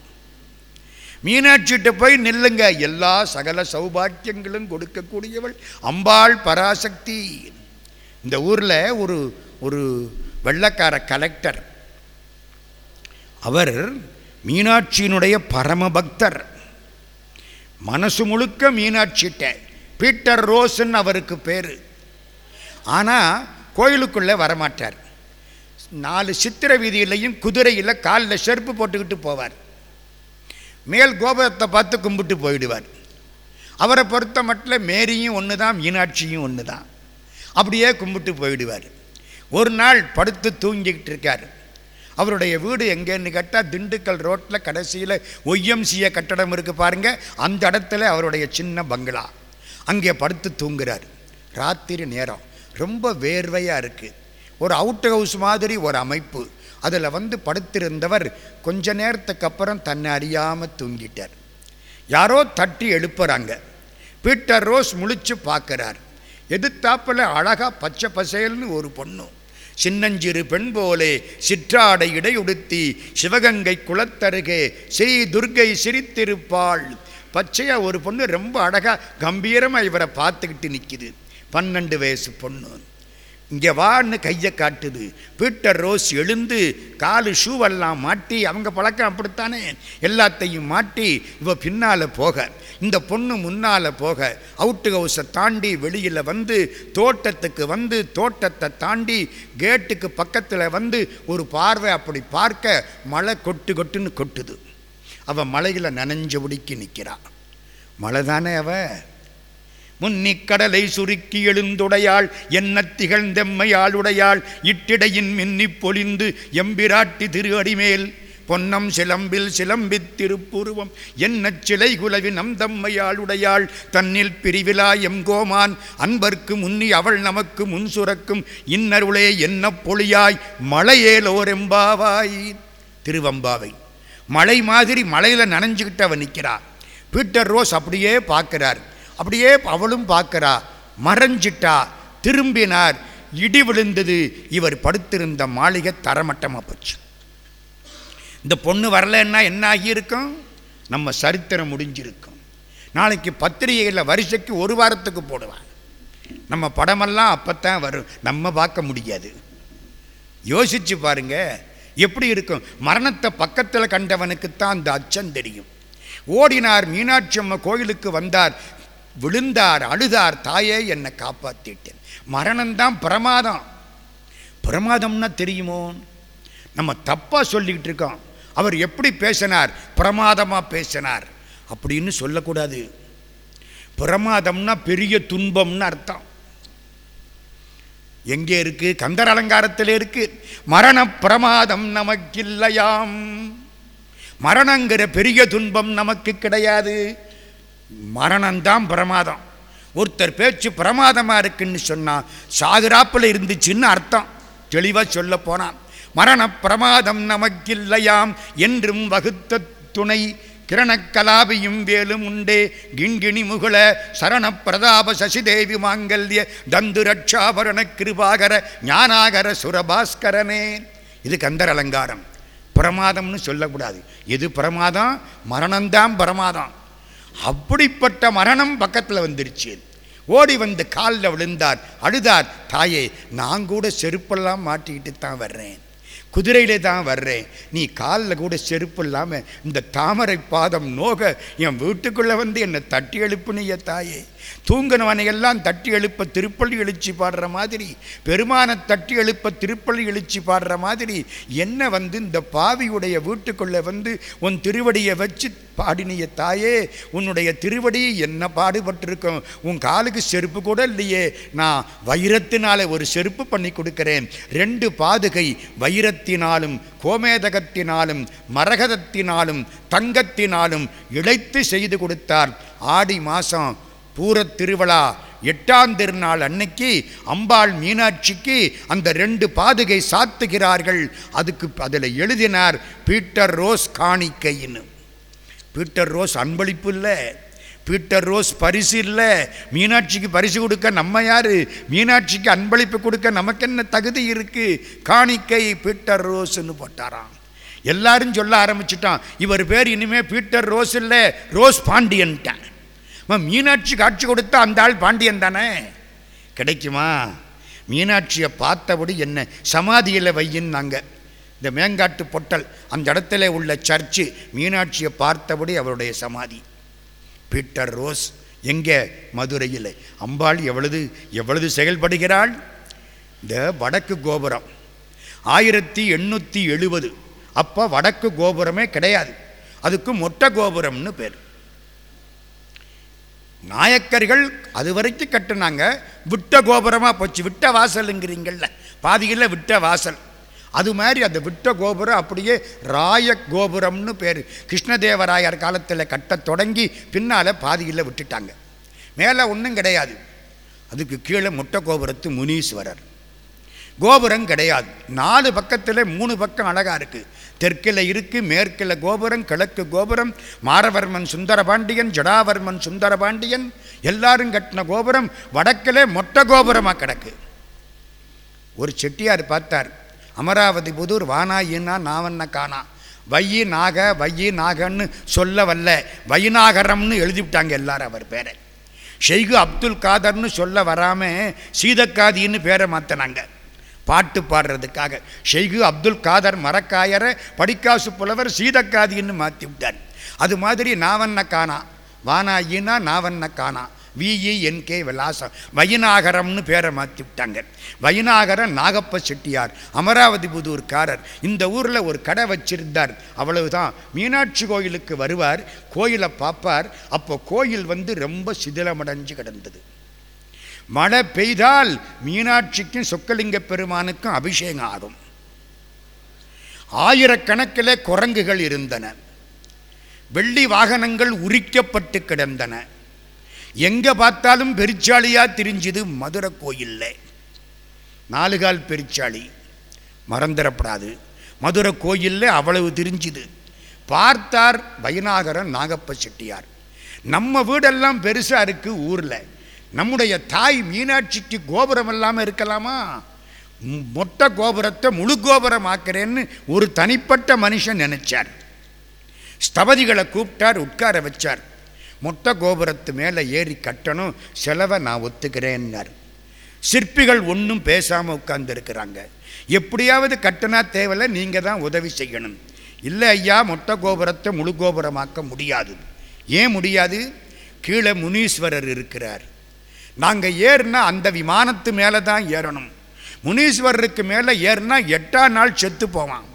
மீனாட்சிகிட்ட போய் நில்லுங்க. எல்லா சகல சௌபாக்கியங்களும் கொடுக்கக்கூடியவள் அம்பாள் பராசக்தி. இந்த ஊரில் ஒரு ஒரு வெள்ளக்கார கலெக்டர். அவர் மீனாட்சியினுடைய பரம பக்தர். மனசு முழுக்க மீனாட்சிட்ட பீட்டர் ரோஸ்ன்னு அவருக்கு பேர். ஆனால் கோயிலுக்குள்ளே வரமாட்டார். நாலு சித்திர வீதியிலையும் குதிரையில் காலில் செருப்பு போட்டுக்கிட்டு போவார். மேல் கோபுரத்தை பார்த்து கும்பிட்டு போயிடுவார். அவரை பொறுத்த மட்டும் மேரியும் ஒன்று தான் மீனாட்சியும் ஒன்று தான் அப்படியே கும்பிட்டு போயிடுவார். ஒரு நாள் படுத்து தூங்கிக்கிட்டு இருக்கார். அவருடைய வீடு எங்கேன்னு கேட்டால் திண்டுக்கல் ரோட்டில் கடைசியில் ஒய்எம்சிஏ கட்டடம் இருக்குது பாருங்கள் அந்த இடத்துல அவருடைய சின்ன பங்களா. அங்கே படுத்து தூங்குறார். ராத்திரி நேரம். ரொம்ப வேர்வையாக இருக்குது ஒரு அவுட் ஹவுஸ் மாதிரி ஒரு அமைப்பு. அதில் வந்து படுத்திருந்தவர் கொஞ்ச நேரத்துக்கு அப்புறம் தன்னை அறியாமல் தூங்கிட்டார். யாரோ தட்டி எழுப்புறாங்க. பீட்டர் ரோஸ் முழிச்சு பார்க்குறார். எதிர்த்தாப்பில் அழகாக பச்சை பசேல்னு ஒரு பொண்ணு. சின்னஞ்சிறு பெண் போலே சிற்றாடை இடையுடுத்தி சிவகங்கை குளத்தருகே ஸ்ரீ துர்கை சிரித்திருப்பாள். பச்சையாக ஒரு பொண்ணு ரொம்ப அழகாக கம்பீரமாக இவரை பார்த்துக்கிட்டு நிற்கிது பன்னெண்டு வயசு பொண்ணு. இங்கே வான்னு கையை காட்டுது. பீட்டர் ரோஸ் எழுந்து காலு ஷூவெல்லாம் மாட்டி அவங்க பழக்கம் அப்படித்தானே? எல்லாத்தையும் மாட்டி இவ பின்னால் போக. இந்த பொண்ணு முன்னால் போக. அவுட்டு ஹவுஸை தாண்டி வெளியில் வந்து தோட்டத்துக்கு வந்து தோட்டத்தை தாண்டி கேட்டுக்கு பக்கத்தில் வந்து ஒரு பார்வை அப்படி பார்க்க மழை கொட்டு கொட்டுன்னு கொட்டுது. அவள் மலையில் நனைஞ்சபடிக்கு நிற்கிறாள் மழை தானே அவள் முன்னிக் கடலை சுருக்கி எழுந்துடையாள் என்ன திகழ்ந்தெம்மையாளுடையாள் இட்டிடையின் மின்னிப் பொழிந்து எம்பிராட்டி திரு அடிமேல் பொன்னம் சிலம்பில் சிலம்பித் திருப்புருவம் என்ன சிலை குலவி நம் தம்மையாளுடையாள் தன்னில் பிரிவிலா எங்கோமான் அன்பர்க்கு முன்னி அவள் நமக்கு முன் சுரக்கும் இன்னருளே என்ன பொழியாய் மலையேலோரெம்பாவாய். திருவம்பாவை. மலை மாதிரி மலையில் நனைஞ்சுக்கிட்டு அவன் நிற்கிறார் பீட்டர் ரோஸ் அப்படியே பார்க்கிறார். அப்படியே அவளும் பார்க்கிறா. மறைஞ்சிட்டா. திரும்பினார். இடி விழுந்தது. இவர் படுத்திருந்த மாளிகை தரமட்டமாக போச்சு. இந்த பொண்ணு வரலன்னா என்ன ஆகியிருக்கும்? நம்ம சரித்திரம் முடிஞ்சிருக்கும். நாளைக்கு பத்திரிகைகளில் வரிசைக்கு ஒரு வாரத்துக்கு போடுவான் நம்ம படமெல்லாம் அப்போத்தான் வரும். நம்ம பார்க்க முடியாது. யோசிச்சு பாருங்க. எப்படி இருக்கும்? மரணத்தை பக்கத்தில் கண்டவனுக்குத்தான் அந்த அச்சம் தெரியும். ஓடினார் மீனாட்சி அம்மா கோயிலுக்கு வந்தார். விழுந்தார் அழுதார் தாயே என்னை காப்பாற்றிட்டேன் மரணம்தான் பிரமாதம். பிரமாதம்னா தெரியுமோ? நம்ம தப்பாக சொல்லிக்கிட்டு இருக்கோம். அவர் எப்படி பேசினார்? பிரமாதமாக பேசினார். அப்படின்னு சொல்லக்கூடாது. பிரமாதம்னா பெரிய துன்பம்னு அர்த்தம். எங்கே இருக்கு? கந்தர் அலங்காரத்தில் இருக்கு. மரண பிரமாதம் நமக்கில்லையாம். மரணங்கிற பெரிய துன்பம் நமக்கு கிடையாது. மரணம்தான் பிரமாதம். ஒருத்தர் பேச்சு பிரமாதமாக இருக்குன்னு சொன்னால் சாகுராப்பில் இருந்துச்சுன்னு அர்த்தம். தெளிவாக சொல்ல போனான். மரண பிரமாதம் நமக்கில்லையாம் என்றும் வகுத்த துணை கிரணக்கலாபியும் வேலும் உண்டே. கிண்கிணி முகுல சரண பிரதாப சசிதேவி மாங்கல்ய தந்து ரட்சாபரண கிருபாகர ஞானாகர சுரபாஸ்கரனே. இது கந்தர் அலங்காரம். பிரமாதம்னு சொல்லக்கூடாது. எது பிரமாதம்? மரணம்தான் பிரமாதம். அப்படிப்பட்ட மரணம் பக்கத்தில் வந்துருச்சு. ஓடி வந்து காலில் விழுந்தார் அழுதார் தாயே நான் கூட செருப்பெல்லாம் மாட்டிக்கிட்டு தான் வர்றேன். குதிரையிலே தான் வர்றேன். நீ காலில் கூட செருப்பு இல்லாமல் இந்த தாமரை பாதம் நோக என் வீட்டுக்குள்ளே வந்து என்னை தட்டி எழுப்புனிய தாயே. தூங்கினவனை எல்லாம் தட்டி எழுப்ப திருப்பள்ளி எழுச்சி பாடுற மாதிரி பெருமான தட்டி எழுப்ப திருப்பள்ளி எழுச்சி பாடுற மாதிரி என்ன வந்து இந்த பாவியுடைய வீட்டுக்குள்ளே வந்து உன் திருவடியை வச்சு பாடினிய தாயே உன்னுடைய திருவடி என்ன பாடுபட்டிருக்கும்? உன் காலுக்கு செருப்பு கூட இல்லையே. நான் வைரத்தினால ஒரு செருப்பு பண்ணி கொடுக்கிறேன். ரெண்டு பாதுகை வைரத்தினாலும் கோமேதகத்தினாலும் மரகதத்தினாலும் தங்கத்தினாலும் இழைத்து செய்து கொடுத்தார். ஆடி மாதம் பூரத் திருவிழா எட்டாம் திருநாள் அன்னைக்கு அம்பாள் மீனாட்சிக்கு அந்த ரெண்டு பாதுகை சாத்துகிறார்கள். அதுக்கு அதில் எழுதினார் பீட்டர் ரோஸ் காணிக்கைன்னு. பீட்டர் ரோஸ் அன்பளிப்பு இல்லை. பீட்டர் ரோஸ் பரிசு இல்லை. மீனாட்சிக்கு பரிசு கொடுக்க நம்ம யார்? மீனாட்சிக்கு அன்பளிப்பு கொடுக்க நமக்கு என்ன தகுதி இருக்குது காணிக்கை பீட்டர் ரோஸ்ன்னு போட்டாராம். எல்லாரும் சொல்ல ஆரம்பிச்சிட்டான். இவர் பேர் இனிமேல் பீட்டர் ரோஸ் இல்லை ரோஸ் பாண்டியன்ட்டான். மீனாட்சி காட்சி கொடுத்தா அந்த ஆள் பாண்டியன் தானே? கிடைக்குமா? மீனாட்சியை பார்த்தபடி என்ன சமாதியில் வையின்னாங்க. இந்த மேங்காட்டு பொட்டல் அந்த இடத்துல உள்ள சர்ச்சு மீனாட்சியை பார்த்தபடி அவருடைய சமாதி. பீட்டர் ரோஸ் எங்கே? மதுரையில். அம்பாள் எவ்வளவு எவ்வளவு செயல்படுகிறாள்? இந்த வடக்கு கோபுரம். ஆயிரத்தி எண்ணூற்றி எழுபது அப்போ வடக்கு கோபுரமே கிடையாது. அதுக்கு மொட்டை கோபுரம்னு பேர். நாயக்கர்கள் அது வரைக்கும் கட்டினாங்க. விட்ட கோபுரமாக போச்சு. விட்ட வாசலுங்கிறீங்கள்ல பாதியில் விட்ட வாசல். அது மாதிரி அந்த விட்ட கோபுரம் அப்படியே ராய கோபுரம்னு பேர். கிருஷ்ணதேவராயர் காலத்தில் கட்ட தொடங்கி பின்னால் பாதியில் விட்டுட்டாங்க. மேலே ஒன்றும் கிடையாது. அதுக்கு கீழே முட்டை கோபுரத்து முனீஸ்வரர். கோபுரம் கிடையாது. நாலு பக்கத்தில் மூணு பக்கம் அழகாக இருக்குது தெற்கில் இருக்கு மேற்கில் கோபுரம் கிழக்கு கோபுரம் மாரவர்மன் சுந்தரபாண்டியன் ஜடாவர்மன் சுந்தரபாண்டியன் எல்லாரும் கட்டின கோபுரம் வடக்கில் மொட்டை கோபுரமாக கிடக்கு. ஒரு செட்டியார் பார்த்தார் அமராவதி புதூர் வானாயின்னா நாவன்ன காணா? வையி நாக வையி நாகன்னு சொல்ல வல்ல வைநாகரம்னு எழுதிவிட்டாங்க எல்லாரும் அவர் பேரை. ஷெய்கு அப்துல் காதர்னு சொல்ல வராமல் சீதக்காதின்னு பேரை மாற்றினாங்க பாட்டு பாடுறதுக்காக. ஷெய்கு அப்துல் காதர் மரக்காயரை படிக்காசு புலவர் சீதக்காதின்னு மாற்றி விட்டார். அது மாதிரி நாவன்ன காணா. வானாயினா நாவன்ன காணா. விஇஎன்கே விலாசம். வைநாகரம்னு பேரை மாற்றி விட்டாங்க. வைநாகரன் நாகப்ப செட்டியார் அமராவதி புதூர்காரர் இந்த ஊரில் ஒரு கடை வச்சிருந்தார். அவ்வளவுதான். மீனாட்சி கோயிலுக்கு வருவார் கோயிலை பார்ப்பார். அப்போ கோயில் வந்து ரொம்ப சிதிலமடைஞ்சு கிடந்தது. மழை பெய்தால் மீனாட்சிக்கும் சொக்கலிங்க பெருமானுக்கும் அபிஷேகம் ஆகும் ஆயிரக்கணக்கில் குரங்குகள் இருந்தன. வெள்ளி வாகனங்கள் உரிக்கப்பட்டு கிடந்தன. எங்கே பார்த்தாலும் பெருச்சாளியாக திரிஞ்சுது மதுரை கோயிலில். நாலுகால் பெருச்சாளி மறந்துடப்படாது மதுரை கோயிலில் அவ்வளவு திரிஞ்சுது. பார்த்தார் வைநாகரன் நாகப்ப செட்டியார். நம்ம வீடெல்லாம் பெருசாக இருக்குது ஊரில். நம்முடைய தாய் மீனாட்சிக்கு கோபுரம் இல்லாமல் இருக்கலாமா? மொத்த கோபுரத்தை முழு கோபுரம் ஆக்கிறேன்னு ஒரு தனிப்பட்ட மனுஷன் நினைச்சார். ஸ்தபதிகளை கூப்பிட்டார் உட்கார வச்சார். மொத்த கோபுரத்து மேலே ஏறி கட்டணும் செலவை நான் ஒத்துக்கிறேன்னார். சிற்பிகள் ஒன்றும் பேசாமல் உட்கார்ந்துருக்கிறாங்க. எப்படியாவது கட்டினா தேவையில்லை நீங்கள் தான் உதவி செய்யணும். இல்லை ஐயா மொத்த கோபுரத்தை முழு கோபுரமாக்க முடியாது. ஏன் முடியாது? கீழே முனீஸ்வரர் இருக்கிறார். நாங்கள் ஏறினா அந்த விமானத்து மேலே தான் ஏறணும். முனீஸ்வரருக்கு மேலே ஏறினா எட்டாம் நாள் செத்து போவான்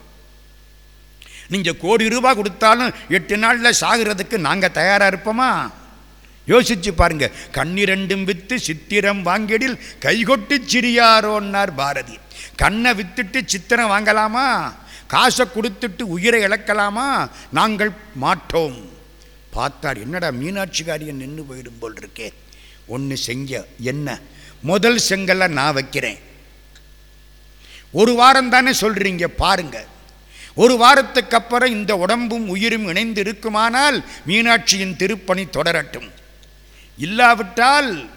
நீங்கள் கோடி ரூபா கொடுத்தாலும் எட்டு நாளில் சாகிறதுக்கு நாங்கள் தயாராக இருப்போமா? யோசிச்சு பாருங்க. கண்ணிரண்டும் வித்து சித்திரம் வாங்கிடில் கைகொட்டு சிறியாரோன்னார் பாரதி. கண்ணை வித்துட்டு சித்திரம் வாங்கலாமா? காசை கொடுத்துட்டு உயிரை இழக்கலாமா? நாங்கள் மாட்டோம். பார்த்தார் என்னடா மீனாட்சிகாரியன் நின்று போயிடும் போல் இருக்கேன் ஒன்று செஞ்ச என்ன? முதல் செங்கலை நான் வைக்கிறேன். ஒரு வாரம் தானே சொல்கிறீங்க பாருங்க. ஒரு வாரத்துக்கு அப்புறம் இந்த உடம்பும் உயிரும் இணைந்து இருக்குமானால் மீனாட்சியின் திருப்பணி தொடரட்டும். இல்லாவிட்டால்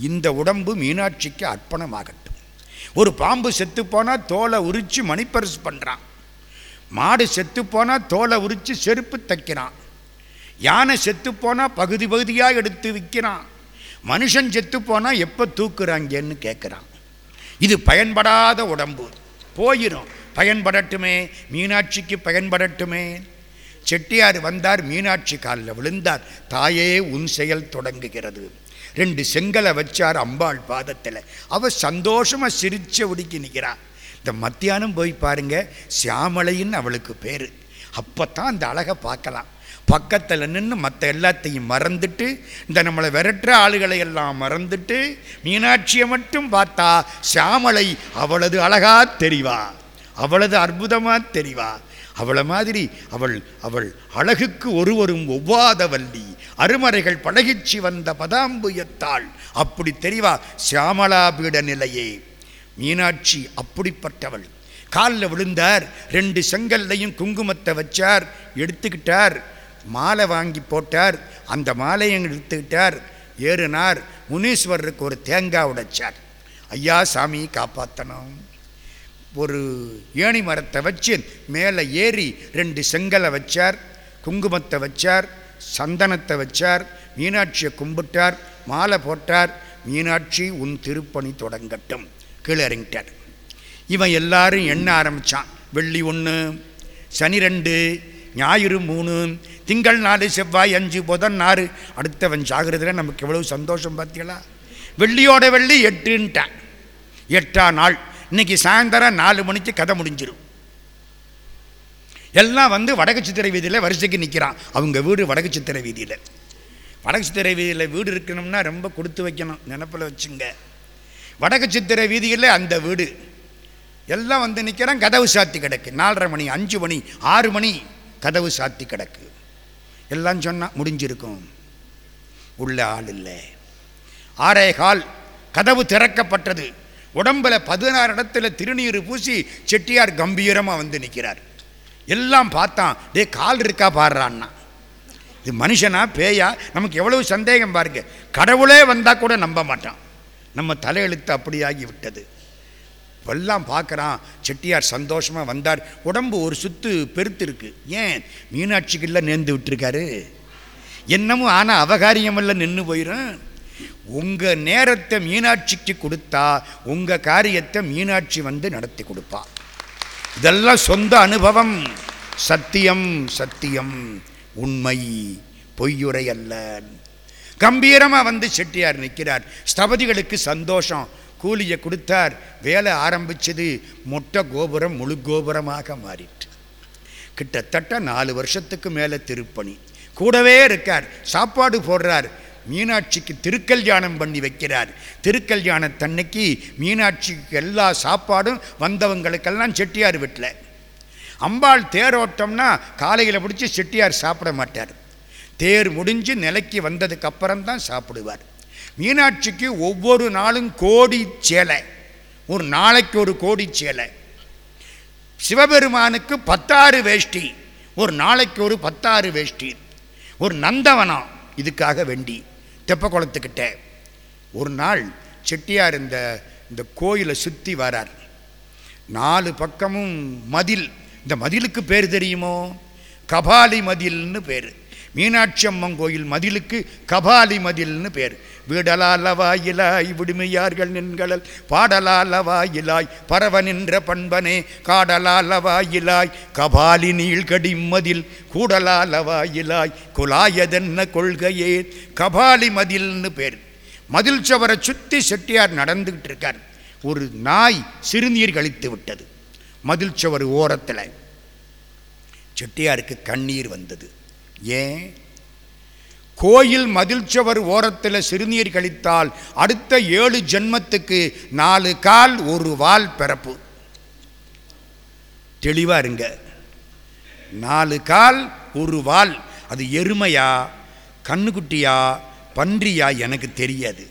இந்த உடம்பு மீனாட்சிக்கு அர்ப்பணமாகட்டும். ஒரு பாம்பு செத்துப்போனால் தோலை உரித்து மணிப்பரிசு பண்ணுறான் மாடு செத்துப்போனால் தோலை உரித்து செருப்பு தைக்கிறான். யானை செத்துப்போனால் பகுதி பகுதியாக எடுத்து விற்கிறான். மனுஷன் செத்து போனால் எப்போ தூக்குறாங்கன்னு கேட்குறான் இது பயன்படாத உடம்பு. போயிடும் பயன்படட்டுமே. மீனாட்சிக்கு பயன்படட்டுமே. செட்டியார் வந்தார் மீனாட்சி காலில் விழுந்தார். தாயே உன் செயல் தொடங்குகிறது. ரெண்டு செங்கலை வச்சார் அம்பாள் பாதத்தில். அவள் சந்தோஷமாக சிரிச்ச உடுக்கி நிற்கிறாள் இந்த மத்தியானம் போய் பாருங்க சியாமளைன்னு அவளுக்கு பேர். அப்போ தான் அந்த அழகை பார்க்கலாம். பக்கத்தில் நின்று மற்ற எல்லாத்தையும் மறந்துட்டு இந்த நம்மளை விரட்டுற ஆளுகளை எல்லாம் மறந்துட்டு மீனாட்சியை மட்டும் பார்த்தா சியாமலை அவளது அழகா தெரிவா அவளது அற்புதமா தெரிவா. அவளை மாதிரி அவள் அவள் அழகுக்கு ஒருவரும் ஒவ்வாத வள்ளி அருமறைகள் பழகிச்சு வந்த பதாம்புயத்தாள் அப்படி தெரிவா சியாமலாபீட நிலையே. மீனாட்சி அப்படிப்பட்டவள். காலில் விழுந்தார் ரெண்டு செங்கல்லையும் குங்குமத்தை வச்சார் எடுத்துக்கிட்டார். மாலை வாங்கி போட்டார். அந்த மாலையை எடுத்துக்கிட்டார் ஏறினார். முனீஸ்வரருக்கு ஒரு தேங்காய் உடைச்சார். ஐயா சாமி காப்பாற்றணும் ஒரு ஏணி மரத்தை வச்சு மேலே ஏறி ரெண்டு செங்கலை வச்சார். குங்குமத்தை வச்சார். சந்தனத்தை வச்சார். மீனாட்சியை கும்பிட்டார். மாலை போட்டார். மீனாட்சி உன் திருப்பணி தொடங்கட்டும். கீழே இறங்கிட்டார். இவன் எல்லாரும் எண்ண ஆரம்பித்தான் வெள்ளி ஒன்று சனி ரெண்டு ஞாயிறு மூணு திங்கள் நாலு செவ்வாய் அஞ்சு புதன் ஆறு. அடுத்தவன் ஜாகிரதையில் நமக்கு எவ்வளவு சந்தோஷம் பார்த்தீங்களா வெள்ளியோட வெள்ளி எட்டுன்ட்டான். எட்டாம் நாள். இன்னைக்கு சாயந்தரம் நாலு மணிக்கு கதை முடிஞ்சிடும் எல்லாம் வந்து வடக்கு சித்திரை வீதியில் வரிசைக்கு நிற்கிறான் அவங்க வீடு வடக்கு சித்திரை வீதியில். வடக்கு சித்திரை வீதியில் வீடு இருக்கணும்னா ரொம்ப கொடுத்து வைக்கணும். நினப்பில் வச்சுங்க. வடக்கு சித்திரை வீதியில் அந்த வீடு. எல்லாம் வந்து நிற்கிறான் கதவு சாத்தி கிடக்கு. நாலரை மணி அஞ்சு மணி ஆறு மணி. கதவு சாத்தி கிடக்கு. எல்லாம் சொன்னால் முடிஞ்சிருக்கும். உள்ள ஆள் இல்லை. ஆறே கால் கதவு திறக்கப்பட்டது. உடம்புல பதினாறு இடத்துல திருநீர் பூசி செட்டியார் கம்பீரமாக வந்து நிற்கிறார் எல்லாம் பார்த்தான். டே கால் இருக்கா பாடுறான்னா? இது மனுஷனா பேயா? நமக்கு எவ்வளவு சந்தேகம் பாருங்க. கடவுளே வந்தால் கூட நம்ப மாட்டான். நம்ம தலையெழுத்து அப்படியாகி விட்டது. எல்லாம் பார்க்குறான் செட்டியார் சந்தோஷமாக வந்தார் உடம்பு ஒரு சுத்து பெருத்து இருக்கு ஏன் மீனாட்சிக்குள்ளே நேர்ந்து விட்டுருக்காரு. என்னமோ ஆனால் அவகாரியமெல்லாம் நின்று போயிடும் உங்கள் நேரத்தை மீனாட்சிக்கு கொடுத்தா உங்கள் காரியத்தை மீனாட்சி வந்து நடத்தி கொடுப்பா. இதெல்லாம் சொந்த அனுபவம். சத்தியம் சத்தியம். உண்மை பொய்யுரை அல்ல. கம்பீரமாக வந்து செட்டியார் நிற்கிறார் ஸ்தபதிகளுக்கு சந்தோஷம். கூலியை கொடுத்தார். வேலை ஆரம்பிச்சது மொட்டை கோபுரம் முழு கோபுரமாக மாறிட்டு கிட்டத்தட்ட நாலு வருஷத்துக்கு மேலே திருப்பணி. கூடவே இருக்கார். சாப்பாடு போடுறார். மீனாட்சிக்கு திருக்கல்யாணம் பண்ணி வைக்கிறார். திருக்கல்யாணத்தன்னைக்கு மீனாட்சிக்கு எல்லா சாப்பாடும் வந்தவங்களுக்கெல்லாம் செட்டியார் வீட்டில் அம்பாள் தேரோட்டம்னா காலையில் பிடிச்சி செட்டியார் சாப்பிட மாட்டார். தேர் முடிஞ்சு நிலைக்கு வந்ததுக்கு அப்புறம் தான் சாப்பிடுவார். மீனாட்சிக்கு ஒவ்வொரு நாளும் கோடி சேலை. ஒரு நாளைக்கு ஒரு கோடி சேலை. சிவபெருமானுக்கு பத்தாறு வேஷ்டி. ஒரு நாளைக்கு ஒரு பத்தாறு வேஷ்டி. ஒரு நந்தவனம் இதுக்காக வேண்டி. தெப்பக்குளத்துக்கிட்ட ஒரு நாள் செட்டியார் இந்த இந்த கோயிலை சுற்றி வரார். நாலு பக்கமும் மதில். இந்த மதிலுக்கு பேர் தெரியுமோ? கபாலி மதில்னு பேர். மீனாட்சி அம்மன் கோயில் மதிலுக்கு கபாலி மதில்னு பேர். வீடலாலவாயிலாய் விடுமையார்கள் நின்களல் பாடலாலவாயிலாய் பரவ நின்ற பண்பனே காடலாலவாயிலாய் கபாலி நீழ்கடி மதில் கூடலாலவாயிலாய் குலாயதென்ன கொள்கையே கபாலி மதில்னு பேர். மதில் சவரை சுற்றி செட்டியார் நடந்துக்கிட்டு இருக்கார். ஒரு நாய் சிறுநீர் கழித்து விட்டது. மதில் சவர் ஓரத்தில். செட்டியாருக்கு கண்ணீர் வந்தது. ஏன்? கோயில் மதில் சுவர் ஓரத்தில் சிறுநீர் கழித்தால் அடுத்த ஏழு ஜென்மத்துக்கு நாலு கால் ஒரு வால் பிறப்பு. தெளிவா இருங்க. நாலு கால் ஒரு வால். அது எருமையா கண்ணுக்குட்டியா பன்றியா எனக்கு தெரியாது.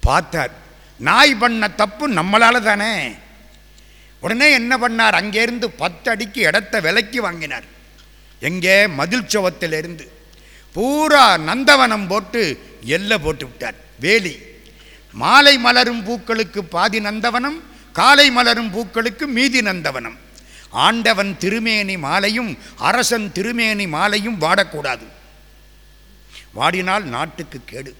பார்த்தார். நாய் பண்ண தப்பு நம்மளால் தானே? உடனே என்ன பண்ணார்? அங்கேருந்து பத்து அடிக்கு இடத்த விலைக்கு வாங்கினார். எங்கே? மதில் சுவத்திலிருந்து பூரா நந்தவனம் போட்டு எல்லை போட்டு விட்டார். வேலி. மாலை மலரும் பூக்களுக்கு பாதி நந்தவனம் காலை மலரும் பூக்களுக்கு மீதி நந்தவனம். ஆண்டவன் திருமேனி மாலையும் அரசன் திருமேனி மாலையும் வாடக்கூடாது. வாடினால் நாட்டுக்கு கேடு.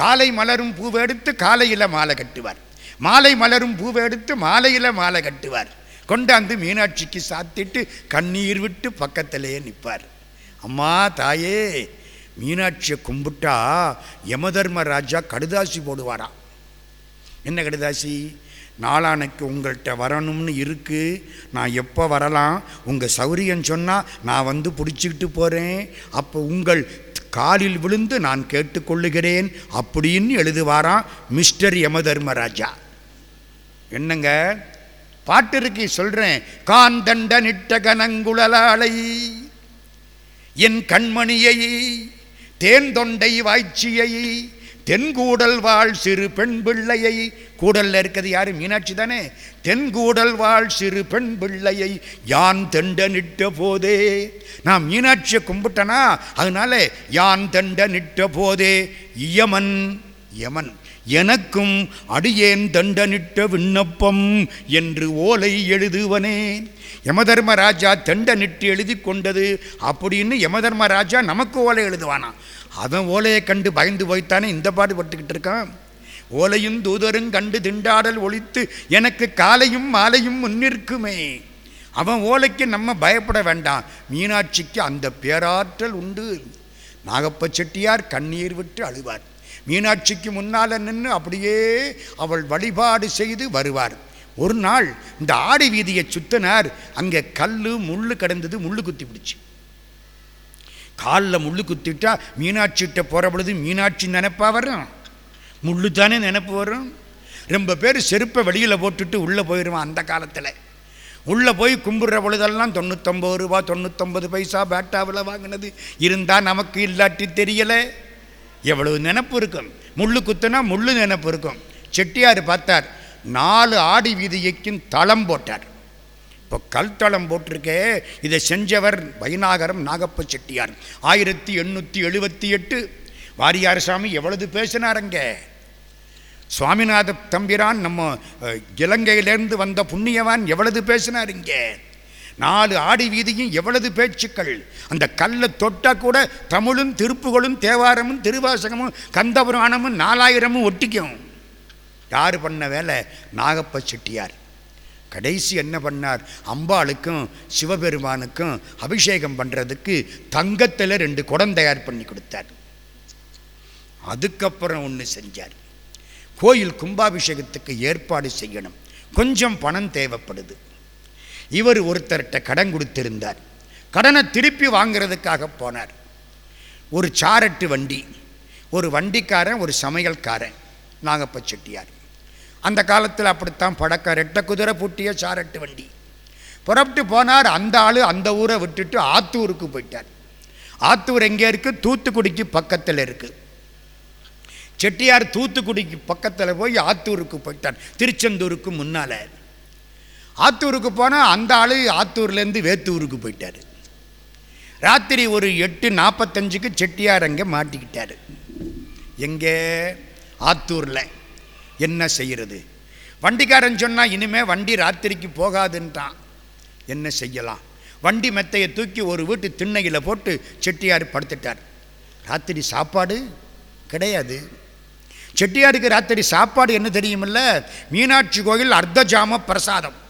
காலை மலரும் பூவை எடுத்து காலையில் மாலை கட்டுவார். மாலை மலரும் பூவை எடுத்து மாலையில் மாலை கட்டுவார். கொண்டாந்து மீனாட்சிக்கு சாத்திட்டு கண்ணீர் விட்டு பக்கத்திலே நிற்பார் அம்மா தாயே மீனாட்சியை கும்பிட்டா யமதர்மராஜா கடுதாசி போடுவாராம் என்ன கடுதாசி? நாளானைக்கு உங்கள்கிட்ட வரணும்னு இருக்குது நான் எப்போ வரலாம்? உங்கள் சௌரியம் சொன்னால் நான் வந்து பிடிச்சிக்கிட்டு போகிறேன் அப்போ உங்கள் காலில் விழுந்து நான் கேட்டுக்கொள்ளுகிறேன் அப்படின்னு எழுதுவாராம் மிஸ்டர் யமதர்மராஜா? என்னங்க? பாட்டு இருக்கு சொல்கிறேன் காந்தண்ட நிட்ட கனங்குழலாளை என் கண்மணியை தேன் தொண்டை வாய்ச்சியை தென்கூடல் வாழ் சிறு பெண் பிள்ளையை கூடல்ல இருக்கிறது யாரு? மீனாட்சி தானே. தென்கூடல் வாழ் சிறு பெண் பிள்ளையை யான் தெண்ட நிட்ட போதே நான் மீனாட்சியை கும்பிட்டனா? அதனால யான் தெண்ட நிட்ட போதே யமன் யமன் எனக்கும் அடியேன் தண்டனிட்ட விண்ணப்பம் என்று ஓலை எழுதுவனே. யமதர்மராஜா தண்டனிட்டு எழுதி கொண்டது. அப்படின்னு யமதர்மராஜா நமக்கு ஓலை எழுதுவானா? அவன் ஓலையை கண்டு பயந்து போய்த்தானே இந்த பாடு பட்டுக்கிட்டு இருக்கான்? ஓலையும் தூதரும் கண்டு திண்டாடல் ஒழித்து எனக்கு காலையும் மாலையும் முன்னிற்குமே. அவன் ஓலைக்கு நம்ம பயப்பட வேண்டாம். மீனாட்சிக்கு அந்த பேராற்றல் உண்டு. நாகப்ப செட்டியார் கண்ணீர் விட்டு அழுவார். மீனாட்சிக்கு முன்னால் நின்று அப்படியே அவள் வழிபாடு செய்து வருவார். ஒரு நாள் இந்த ஆடி வீதியை சுத்தினார். அங்கே கல் முள் கிடந்தது முள்ளு குத்தி பிடிச்சி. காலில் முள்ளு குத்திட்டா மீனாட்சிகிட்ட போகிற பொழுது மீனாட்சி நினைப்பா வரும். முள்ளு தானே நினைப்பு வரும். ரொம்ப பேர் செருப்பை வெளியில் போட்டுட்டு உள்ளே போயிடுவான் அந்த காலத்தில். உள்ளே போய் கும்பிட்ற பொழுதெல்லாம் தொண்ணூத்தொம்பது ரூபா தொண்ணூத்தொம்பது பைசா பேட்டாவில் வாங்கினது. இருந்தால் நமக்கு இல்லாட்டி தெரியலை. எவ்வளவு நினப்பு இருக்கும்? முள்ளு குத்துனா முள்ளு நினப்பு இருக்கும். செட்டியார் பார்த்தார் நாலு ஆடி வீதியைக்கும் தளம் போட்டார். இப்போ கல் தளம் போட்டிருக்கே இதை செஞ்சவர் வைநாகரம் நாகப்ப செட்டியார். ஆயிரத்தி எண்ணூற்றி எழுபத்தி எட்டு வாரியார் சாமி எவ்வளவு பேசினாருங்க சுவாமிநாத தம்பிரான் நம்ம இலங்கையிலேருந்து வந்த புண்ணியவான் எவ்வளவு பேசினார் இங்கே? நாலு ஆடி வீதியும் எவ்வளவு பேச்சுக்கள். அந்த கல்லை தொட்டால் கூட தமிழும் திருப்புகளும் தேவாரமும் திருவாசகமும் கந்தபுராணமும் நாலாயிரமும் ஒட்டிக்கும். யார் பண்ண வேலை? நாகப்ப செட்டியார். கடைசி என்ன பண்ணார்? அம்பாளுக்கும் சிவபெருமானுக்கும் அபிஷேகம் பண்ணுறதுக்கு தங்கத்தில் ரெண்டு குடம் தயார் பண்ணி கொடுத்தார். அதுக்கப்புறம் ஒன்று செஞ்சார். கோயில் கும்பாபிஷேகத்துக்கு ஏற்பாடு செய்யணும். கொஞ்சம் பணம் தேவைப்படுது. இவர் ஒருத்தர்கிட்ட கடன் கொடுத்திருந்தார். கடனை திருப்பி வாங்குறதுக்காக போனார். ஒரு சாரட்டு வண்டி ஒரு வண்டிக்காரன் ஒரு சமையல்காரன் நாகப்ப செட்டியார். அந்த காலத்தில் அப்படித்தான் படக்க ரெட்ட குதிரை பூட்டிய சாரட்டு வண்டி. புறப்பட்டு போனார் அந்த ஆள் அந்த ஊரை விட்டுட்டு ஆத்தூருக்கு போயிட்டார். ஆத்தூர் எங்கே இருக்குது தூத்துக்குடிக்கு பக்கத்தில் இருக்குது செட்டியார் தூத்துக்குடிக்கு பக்கத்தில் போய் ஆத்தூருக்கு போயிட்டார். திருச்செந்தூருக்கு முன்னால். ஆத்தூருக்கு போனால் அந்த ஆள் ஆத்தூர்லேருந்து வேத்தூருக்கு போயிட்டார். ராத்திரி ஒரு எட்டு நாற்பத்தஞ்சுக்கு செட்டியார் அங்கே மாட்டிக்கிட்டார். எங்கே? ஆத்தூரில். என்ன செய்கிறது வண்டிக்காரன் சொன்னால் இனிமேல் வண்டி ராத்திரிக்கு போகாதுன்றான். என்ன செய்யலாம்? வண்டி மெத்தையை தூக்கி ஒரு வீட்டு திண்ணையில் போட்டு செட்டியார் படுத்துட்டார். ராத்திரி சாப்பாடு? கிடையாது. செட்டியாருக்கு ராத்திரி சாப்பாடு என்ன தெரியுமில்ல? மீனாட்சி கோயில் அர்த்தஜாம பிரசாதம்.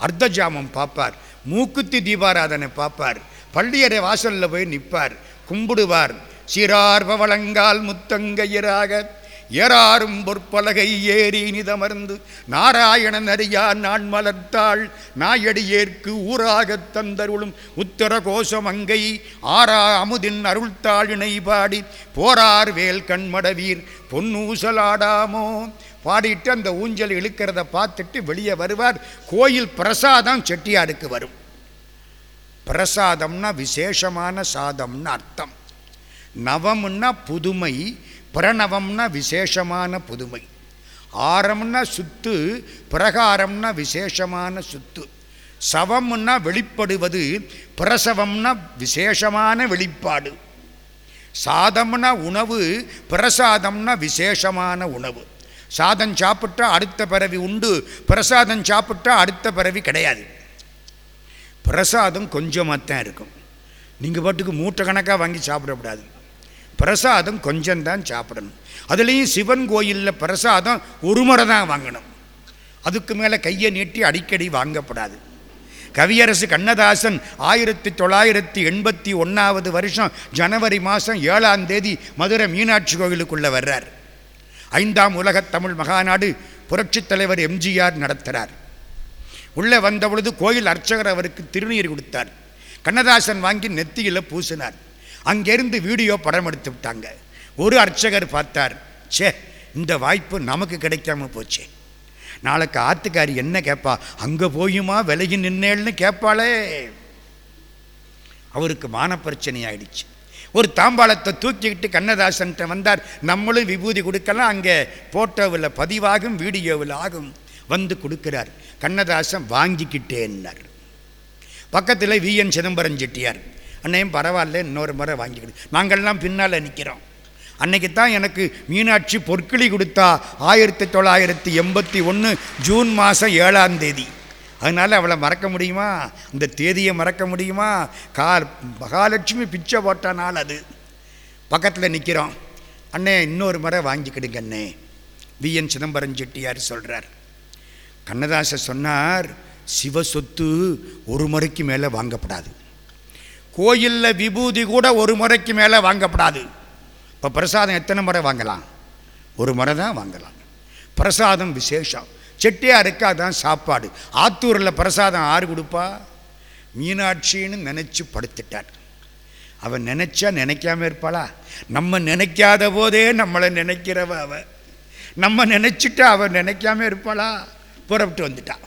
அர்த்தஜாமம் பார்ப்பார். மூக்குத்தி தீபாராதனை பார்ப்பார். பள்ளியறை வாசலில் போய் நிற்பார் கும்பிடுவார். சீரார் பவளங்கால் முத்தங்கையராக ஏறாரும் பொற்பலகை ஏறி நிதமர்ந்து நாராயணன் அறியா நான் மலர்த்தாள். நாயடியேற்கு ஊராகத் தந்தருளும் உத்தர கோஷம் அங்கை ஆறா அமுதின் அருள்தாள் இணை பாடி போரார் வேல் கண்மடவீர் பொன்னூசலாடாமோ. பாடிட்டு அந்த ஊஞ்சல் இழுக்கிறத பார்த்துட்டு வெளியே வருவார். கோயில் பிரசாதம் செட்டியாருக்கு வரும். பிரசாதம்னா விசேஷமான சாதம்னு அர்த்தம். நவம்னா புதுமை பிரணவம்னா விசேஷமான புதுமை. ஆரம்னா சுத்து பிரகாரம்னா விசேஷமான சுத்து. சவம்னா வெளிப்படுவது பிரசவம்னா விசேஷமான வெளிப்பாடு. சாதம்னா உணவு பிரசாதம்னா விசேஷமான உணவு. சாதம் சாப்பிட்டா அடுத்த பிறவி உண்டு பிரசாதம் சாப்பிட்டா அடுத்த பிறவி கிடையாது. பிரசாதம் கொஞ்சமாக தான் இருக்கும். நீங்கள் பாட்டுக்கு மூட்டை கணக்காக வாங்கி சாப்பிடக்கூடாது. பிரசாதம் கொஞ்சம்தான் சாப்பிடணும். அதுலேயும் சிவன் கோயிலில் பிரசாதம் ஒரு முறை தான் வாங்கணும். அதுக்கு மேலே கையை நீட்டி அடிக்கடி வாங்கப்படாது. கவியரசு கண்ணதாசன் ஆயிரத்தி தொள்ளாயிரத்தி எண்பத்தி ஒன்றாவது வருஷம் ஜனவரி மாதம் ஏழாம் தேதி மதுரை மீனாட்சி கோவிலுக்குள்ளே வர்றார். ஐந்தாம் உலகத் தமிழ் மகாநாடு புரட்சித் தலைவர் எம்ஜிஆர் நடத்துகிறார் உள்ளே வந்த பொழுது கோயில் அர்ச்சகர் அவருக்கு திருநீர் கொடுத்தார். கண்ணதாசன் வாங்கி நெத்தியில் பூசினார். அங்கேருந்து வீடியோ படம் எடுத்து விட்டாங்க. ஒரு அர்ச்சகர் பார்த்தார் ச்சே இந்த வாய்ப்பு நமக்கு கிடைக்காம போச்சே. நாளைக்கு ஆத்துக்காரி என்ன கேட்பா அங்கே போயுமா? விலகி நின்னேன்னு கேட்பாளே அவருக்கு மான பிரச்சனை ஆயிடுச்சு. ஒரு தாம்பாளத்தை தூக்கிக்கிட்டு கண்ணதாசன்ட்ட வந்தார். நம்மளும் விபூதி கொடுக்கலாம். அங்கே ஃபோட்டோவில் பதிவாகும் வீடியோவில் ஆகும். வந்து கொடுக்கிறார். கண்ணதாசன் வாங்கிக்கிட்டேன்னார். பக்கத்தில் விஎன் சிதம்பரம் செட்டியார். அன்னையும் பரவாயில்ல இன்னொரு முறை வாங்கிக்கிட்டு நாங்கள்லாம் பின்னால் நிற்கிறோம் அன்னைக்கு தான் எனக்கு மீனாட்சி பொற்கிளி கொடுத்தா ஆயிரத்தி தொள்ளாயிரத்தி எண்பத்தி ஒன்று ஜூன் மாதம் ஏழாம் தேதி. அதனால் அவளை மறக்க முடியுமா? இந்த தேதியை மறக்க முடியுமா? கார் மகாலட்சுமி பிச்சை போட்ட நாள் அது. பக்கத்தில் நிற்கிறோம் அண்ணே இன்னொரு முறை வாங்கிக்கிடுங்க அண்ணே. விஎன் சிதம்பரம் செட்டியார் சொல்கிறார் கண்ணதாசர் சொன்னார் சிவ சொத்து ஒரு முறைக்கு மேலே வாங்கப்படாது. கோயிலில் விபூதி கூட ஒரு முறைக்கு மேலே வாங்கப்படாது. இப்போ பிரசாதம் எத்தனை முறை வாங்கலாம்? ஒரு முறை தான் வாங்கலாம். பிரசாதம் விசேஷம். செட்டியாருக்கு அதான் சாப்பாடு. ஆத்தூரில் பிரசாதம் ஆறு கொடுப்பா? மீனாட்சின்னு நினச்சி படுத்துட்டார் அவன் நினச்சா நினைக்காம இருப்பாளா? நம்ம நினைக்காத போதே நம்மளை நினைக்கிறவ அவன் நம்ம நினச்சிட்டா அவன் நினைக்காம இருப்பாளா? புறப்பட்டு வந்துட்டான்.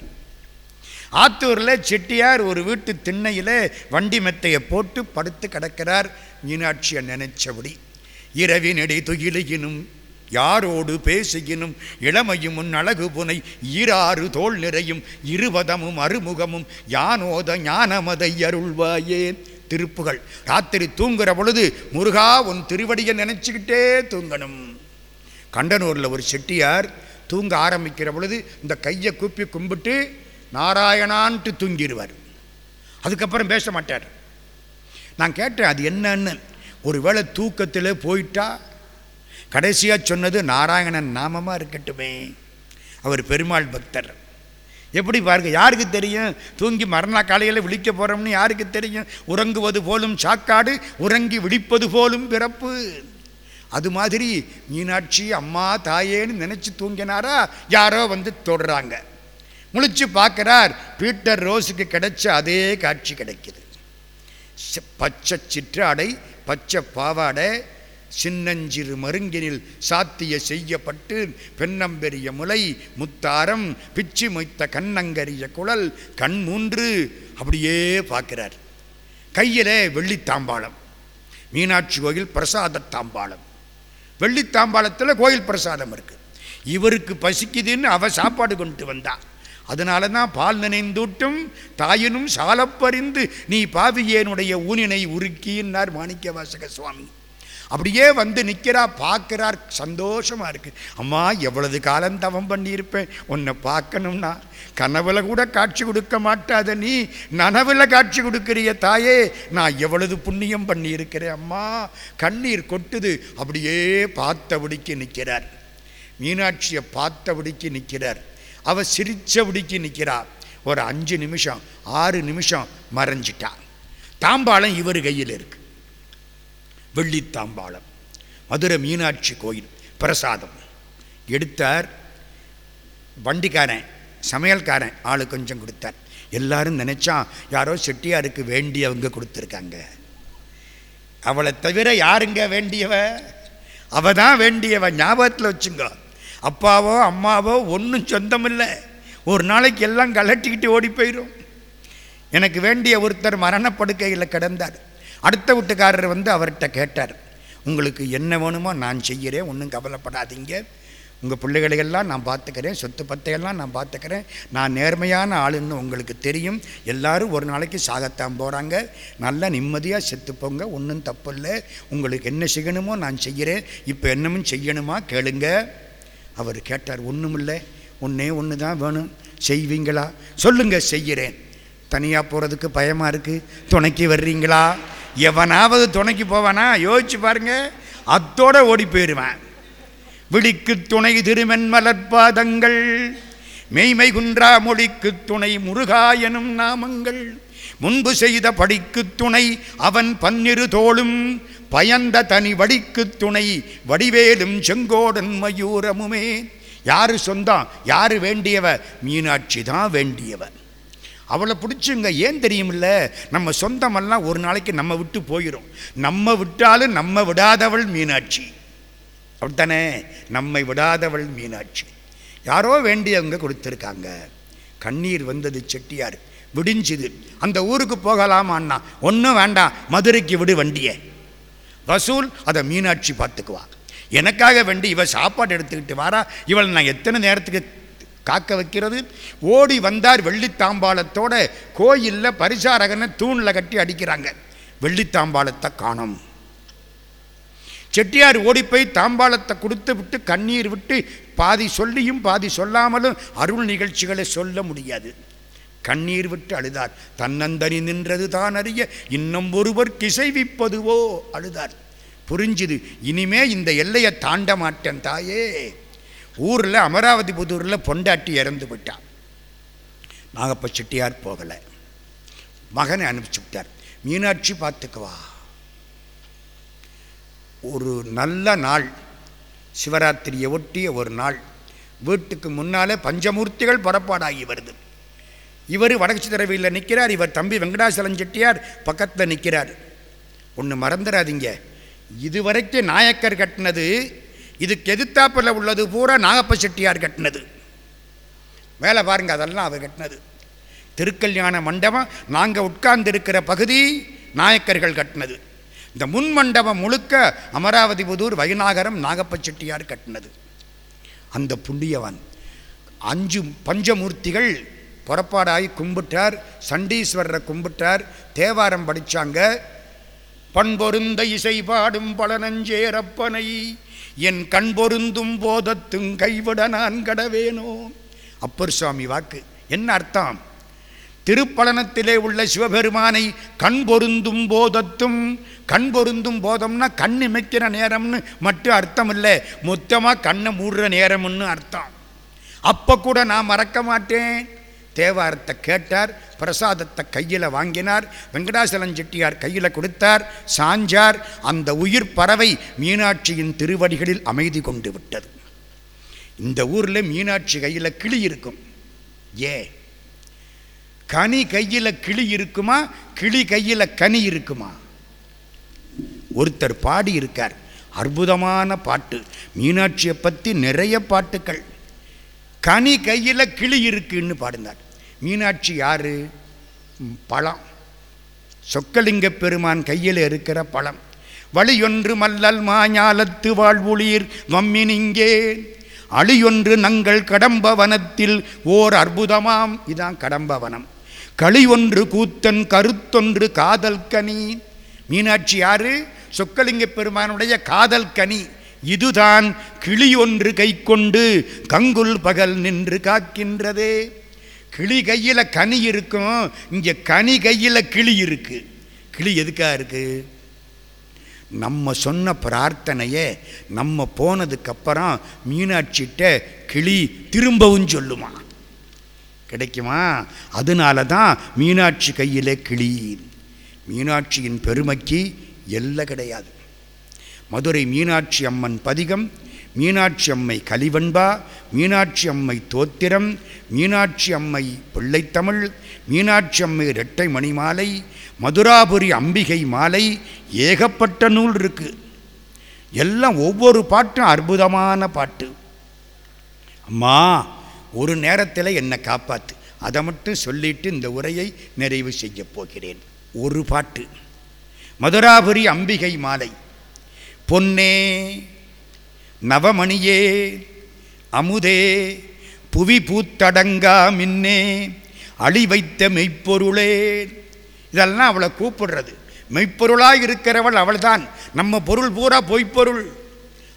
ஆத்தூரில் செட்டியார் ஒரு வீட்டு திண்ணையில் வண்டி மெத்தையை போட்டு படுத்து கிடக்கிறார் மீனாட்சியை நினைச்சபடி. இரவினடி துயிலுகினும் யாரோடு பேசுகினும் இளமையும் உன் அழகு புனை ஈராறு தோல் நிறையும் இருபதமும் அறுமுகமும் யானோத ஞானமதை அருள்வாயே. திருப்புகள். ராத்திரி தூங்குற பொழுது முருகா உன் திருவடியை நினச்சிக்கிட்டே தூங்கணும். கண்டனூரில் ஒரு செட்டியார் தூங்க ஆரம்பிக்கிற பொழுது இந்த கையை கூப்பி கும்பிட்டு நாராயணான்ட்டு தூங்கிடுவார். அதுக்கப்புறம் பேச மாட்டார். நான் கேட்டேன் அது என்னன்னு? ஒருவேளை தூக்கத்தில் போயிட்டா கடைசியாக சொன்னது நாராயணன் நாமமாக இருக்கட்டுமே. அவர் பெருமாள் பக்தர். எப்படி பாருங்க யாருக்கு தெரியும்? தூங்கி மறுநாள் காலையில் விழிக்க போகிறோம்னு யாருக்கு தெரியும்? உறங்குவது போலும் சாக்காடு உறங்கி விழிப்பது போலும் பிறப்பு. அது மாதிரி மீனாட்சி அம்மா தாயேன்னு நினச்சி தூங்கினாரா? யாரோ வந்து தொடுறாங்க. முழிச்சு பார்க்குறார் பீட்டர் ரோஸுக்கு கிடைச்ச அதே காட்சி கிடைக்கிது. பச்சை சிற்றாடை பச்சை பாவாடை சின்னஞ்சிறு மருங்கினில் சாத்திய செய்யப்பட்டு பெண்ணம்பெரிய முலை முத்தாரம் பிச்சி மொய்த்த கண்ணங்கரிய குழல் கண் மூன்று. அப்படியே பார்க்கிறார். கையில் வெள்ளித்தாம்பாளம். மீனாட்சி கோயில் பிரசாத தாம்பாளம். வெள்ளித்தாம்பாளத்தில் கோயில் பிரசாதம் இருக்கு. இவருக்கு பசிக்குதுன்னு அவ சாப்பாடு கொண்டு வந்தாள் அதனால தான் பால் நினைந்தூட்டும் தாயினும் சாலப்பறிந்து நீ பாவியேனுடைய ஊனினை உருக்கின்னார் மாணிக்க வாசக சுவாமி. அப்படியே வந்து நிற்கிறா பார்க்குறார். சந்தோஷமாக இருக்கு. அம்மா எவ்வளவு காலம் தவம் பண்ணியிருப்பேன். உன்னை பார்க்கணும்னா. கனவுல கூட காட்சி கொடுக்க மாட்டாத நீ. நனவுல காட்சி கொடுக்கிறிய தாயே. நான் எவ்வளவு புண்ணியம் பண்ணியிருக்கிறேன் அம்மா. கண்ணீர் கொட்டுது. அப்படியே பார்த்தபடிக்கு நிற்கிறார். மீனாட்சியை பார்த்தபடிக்கு நிற்கிறார். அவள் சிரித்தபடிக்கு நிற்கிறாள் ஒரு அஞ்சு நிமிஷம் ஆறு நிமிஷம் மறைஞ்சிட்டா. தாம்பாளம் இவர் கையில் இருக்கு. வெள்ளித்தாம்பாளம். மதுரை மீனாட்சி கோயில் பிரசாதம். எடுத்தார். வண்டிக்காரன் சமையல்காரன் ஆளு கொஞ்சம் கொடுத்தார் எல்லாரும் நினச்சான் யாரோ செட்டியாருக்கு வேண்டியவங்க கொடுத்துருக்காங்க. அவளை தவிர யாருங்க வேண்டியவ? அவ தான் வேண்டியவ ஞாபகத்தில் வச்சுங்க. அப்பாவோ அம்மாவோ ஒன்றும் சொந்தம் இல்லை ஒரு நாளைக்கு எல்லாம் கலட்டிக்கிட்டு ஓடி போயிடும் எனக்கு வேண்டிய ஒருத்தர் மரணப்படுக்கையில் கிடந்தார். அடுத்த வீட்டுக்காரர் வந்து அவர்கிட்ட கேட்டார் உங்களுக்கு என்ன வேணுமோ நான் செய்கிறேன் ஒன்றும் கவலைப்படாதீங்க. உங்கள் பிள்ளைகளையெல்லாம் நான் பார்த்துக்கிறேன் சொத்து பத்தையெல்லாம் நான் பார்த்துக்கிறேன். நான் நேர்மையான ஆளுன்னு உங்களுக்கு தெரியும். எல்லாரும் ஒரு நாளைக்கு சாகத்தான் போகிறாங்க நல்லா நிம்மதியாக செத்துப்போங்க ஒன்றும் தப்பு இல்லை உங்களுக்கு என்ன செய்யணுமோ நான் செய்கிறேன். இப்போ என்னமும் செய்யணுமா கேளுங்க. அவர் கேட்டார் ஒன்றும் இல்லை ஒன்றே ஒன்று தான் வேணும். செய்வீங்களா? சொல்லுங்கள் செய்கிறேன். தனியாக போகிறதுக்கு பயமாக இருக்குது துணைக்கு வர்றீங்களா? எவனாவது துணைக்கு போவானா? யோசிச்சு பாருங்க. அத்தோட ஓடி போயிடுவேன் விழிக்கு துணை திருமென் மலர்பாதங்கள் மெய்மை குன்றா மொழிக்கு துணை முருகா எனும் நாமங்கள் முன்பு செய்த படிக்கு துணை அவன் பன்னிரு தோளும் பயந்த தனி வடிக்கு துணை வடிவேலும் செங்கோடன் மயூரமுமே. யாரு சொந்தம்? யாரு வேண்டியவ? மீனாட்சி தான் வேண்டியவ அவளை பிடிச்சுங்க. ஏன் தெரியுமில்ல? நம்ம சொந்தமெல்லாம் ஒரு நாளைக்கு நம்ம விட்டு போயிடும் நம்ம விட்டாலும் நம்ம விடாதவள் மீனாட்சி. அப்படித்தானே? நம்மை விடாதவள் மீனாட்சி. யாரோ வேண்டியவங்க கொடுத்துருக்காங்க. கண்ணீர் வந்தது செட்டியார். விடிஞ்சுது. அந்த ஊருக்கு போகலாமான்னா ஒன்றும் வேண்டாம். மதுரைக்கு விடு வண்டியை. வசூல் அதை மீனாட்சி பார்த்துக்குவா. எனக்காக வேண்டி இவள் சாப்பாடு எடுத்துக்கிட்டு வாரா. இவள் நான் எத்தனை நேரத்துக்கு காக்க வைக்கிறது. ஓடி வந்தார் வெள்ளித்தாம்பாளத்தோட கோயிலில் பரிசாரகனை தூணில் கட்டி அடிக்கிறாங்க. வெள்ளித்தாம்பாளத்தை காணும். செட்டியார் ஓடி போய் தாம்பாளத்தை கொடுத்து விட்டு கண்ணீர் விட்டு பாதி சொல்லியும் பாதி சொல்லாமலும் அருள் நிகழ்ச்சிகளை சொல்ல முடியாது. கண்ணீர் விட்டு அழுதார். தன்னந்தனி நின்றது தான் அறிய இன்னும் ஒருவர் கிசைவிப்பதுவோ? அழுதார். புரிஞ்சுது. இனிமே இந்த எல்லையை தாண்ட மாட்டேன் தாயே. ஊரில் அமராவதி புதூரில் பொண்டாட்டி இறந்து விட்டான் நாகப்ப செட்டியார் போகலை. மகனை அனுப்பிச்சு விட்டார். மீனாட்சி பார்த்துக்குவா. ஒரு நல்ல நாள். சிவராத்திரியை ஒட்டிய ஒரு நாள். வீட்டுக்கு முன்னாலே பஞ்சமூர்த்திகள் புறப்பாடாகி வருது. இவர் வடக்கு திரவியில் நிற்கிறார் இவர் தம்பி வெங்கடாசலம் செட்டியார் பக்கத்தில் நிற்கிறார் ஒன்று மறந்துடாதீங்க. இதுவரைக்கும் நாயக்கர் கட்டினது இதுக்கு எதிர்த்தாப்பில் உள்ளது பூரா நாகப்ப செட்டியார் கட்டினது. வேலை பாருங்கள் அதெல்லாம் அவர் கட்டினது. திருக்கல்யாண மண்டபம் நாங்கள் உட்கார்ந்திருக்கிற பகுதி நாயக்கர்கள் கட்டினது. இந்த முன் மண்டபம் முழுக்க அமராவதி புதூர் வைநாகரம் நாகப்ப செட்டியார் கட்டினது. அந்த புண்ணியவன் அஞ்சு பஞ்சமூர்த்திகள் புறப்பாடாகி கும்பிட்டார் சண்டீஸ்வரரை கும்பிட்டார் தேவாரம் படித்தாங்க பண்பொருந்த இசை பாடும் பழனஞ்சேரப்பனை என் கண் பொருந்தும் போதத்தும் கைவிட நான் கடவேனோ? அப்பர் சுவாமி வாக்கு. என்ன அர்த்தம்? திருப்பலனத்திலே உள்ள சிவபெருமானை கண் பொருந்தும் போதத்தும் கண் பொருந்தும் போதம்னா கண் இமைக்கிற நேரம்னு மட்டும் அர்த்தம் இல்லை மொத்தமாக கண்ணை மூடுற நேரம்னு அர்த்தம். அப்போ கூட நான் மறக்க மாட்டேன். தேவாரத்தை கேட்டார் பிரசாதத்தை கையில் வாங்கினார் வெங்கடாசலம் செட்டியார் கையில் கொடுத்தார் சாஞ்சார் அந்த உயிர் பறவை மீனாட்சியின் திருவடிகளில் அமைதி கொண்டு விட்டது. இந்த ஊரில் மீனாட்சி கையில் கிளி இருக்கும். ஏ? கனி கையில் கிளி இருக்குமா? கிளி கையில் கனி இருக்குமா? ஒருத்தர் பாடி இருக்கார் அற்புதமான பாட்டு. மீனாட்சியை பற்றி நிறைய பாட்டுக்கள் கனி கையில் கிளி இருக்குன்னு பாடினார். மீனாட்சி யாரு? பழம். சொக்கலிங்க பெருமான் கையில் இருக்கிற பழம். வழியொன்று மல்லல் மாஞாலத்து வாழ்வுளீர் வம்மினிங்கே. அழியொன்று நங்கள் கடம்பவனத்தில் ஓர் அற்புதமாம். இதான் கடம்பவனம். களி ஒன்று கூத்தன் கருத்தொன்று காதல் கனி. மீனாட்சி யாரு? சொக்கலிங்க பெருமானுடைய காதல் கனி. இதுதான் கிளி ஒன்று கை கொண்டு கங்குல் பகல் நின்று காக்கின்றதே. கிளி கையில் கனி இருக்கும் இங்கே கனி கையில் கிளி இருக்கு. கிளி எதுக்காக இருக்கு? நம்ம சொன்ன பிரார்த்தனையை நம்ம போனதுக்கப்புறம் மீனாட்சிகிட்ட கிளி திரும்பவும் சொல்லுமா. கிடைக்குமா? அதனால தான் மீனாட்சி கையில் கிளி. மீனாட்சியின் பெருமைக்கு எல்லை கிடையாது. மதுரை மீனாட்சி அம்மன் பதிகம் மீனாட்சி அம்மை கலிவன்பா மீனாட்சி அம்மை தோத்திரம் மீனாட்சி அம்மை பிள்ளைத்தமிழ் மீனாட்சி அம்மை இரட்டை மணிமாலை மதுராபுரி அம்பிகை மாலை ஏகப்பட்ட நூல் இருக்குது எல்லாம் ஒவ்வொரு பாட்டும் அற்புதமான பாட்டு. அம்மா ஒரு நேரத்தில் என்னை காப்பாற்று அதை மட்டும் சொல்லிட்டு இந்த உரையை நிறைவு செய்யப் போகிறேன். ஒரு பாட்டு. மதுராபுரி அம்பிகை மாலை. பொன்னே நவமணியே அமுதே புவி பூத்தடங்கா மின்னே அழி வைத்த மெய்ப்பொருளே. இதெல்லாம் அவளை கூப்பிடுறது. மெய்ப்பொருளாக இருக்கிறவள் அவள்தான். நம்ம பொருள் பூரா பொய்ப்பொருள்.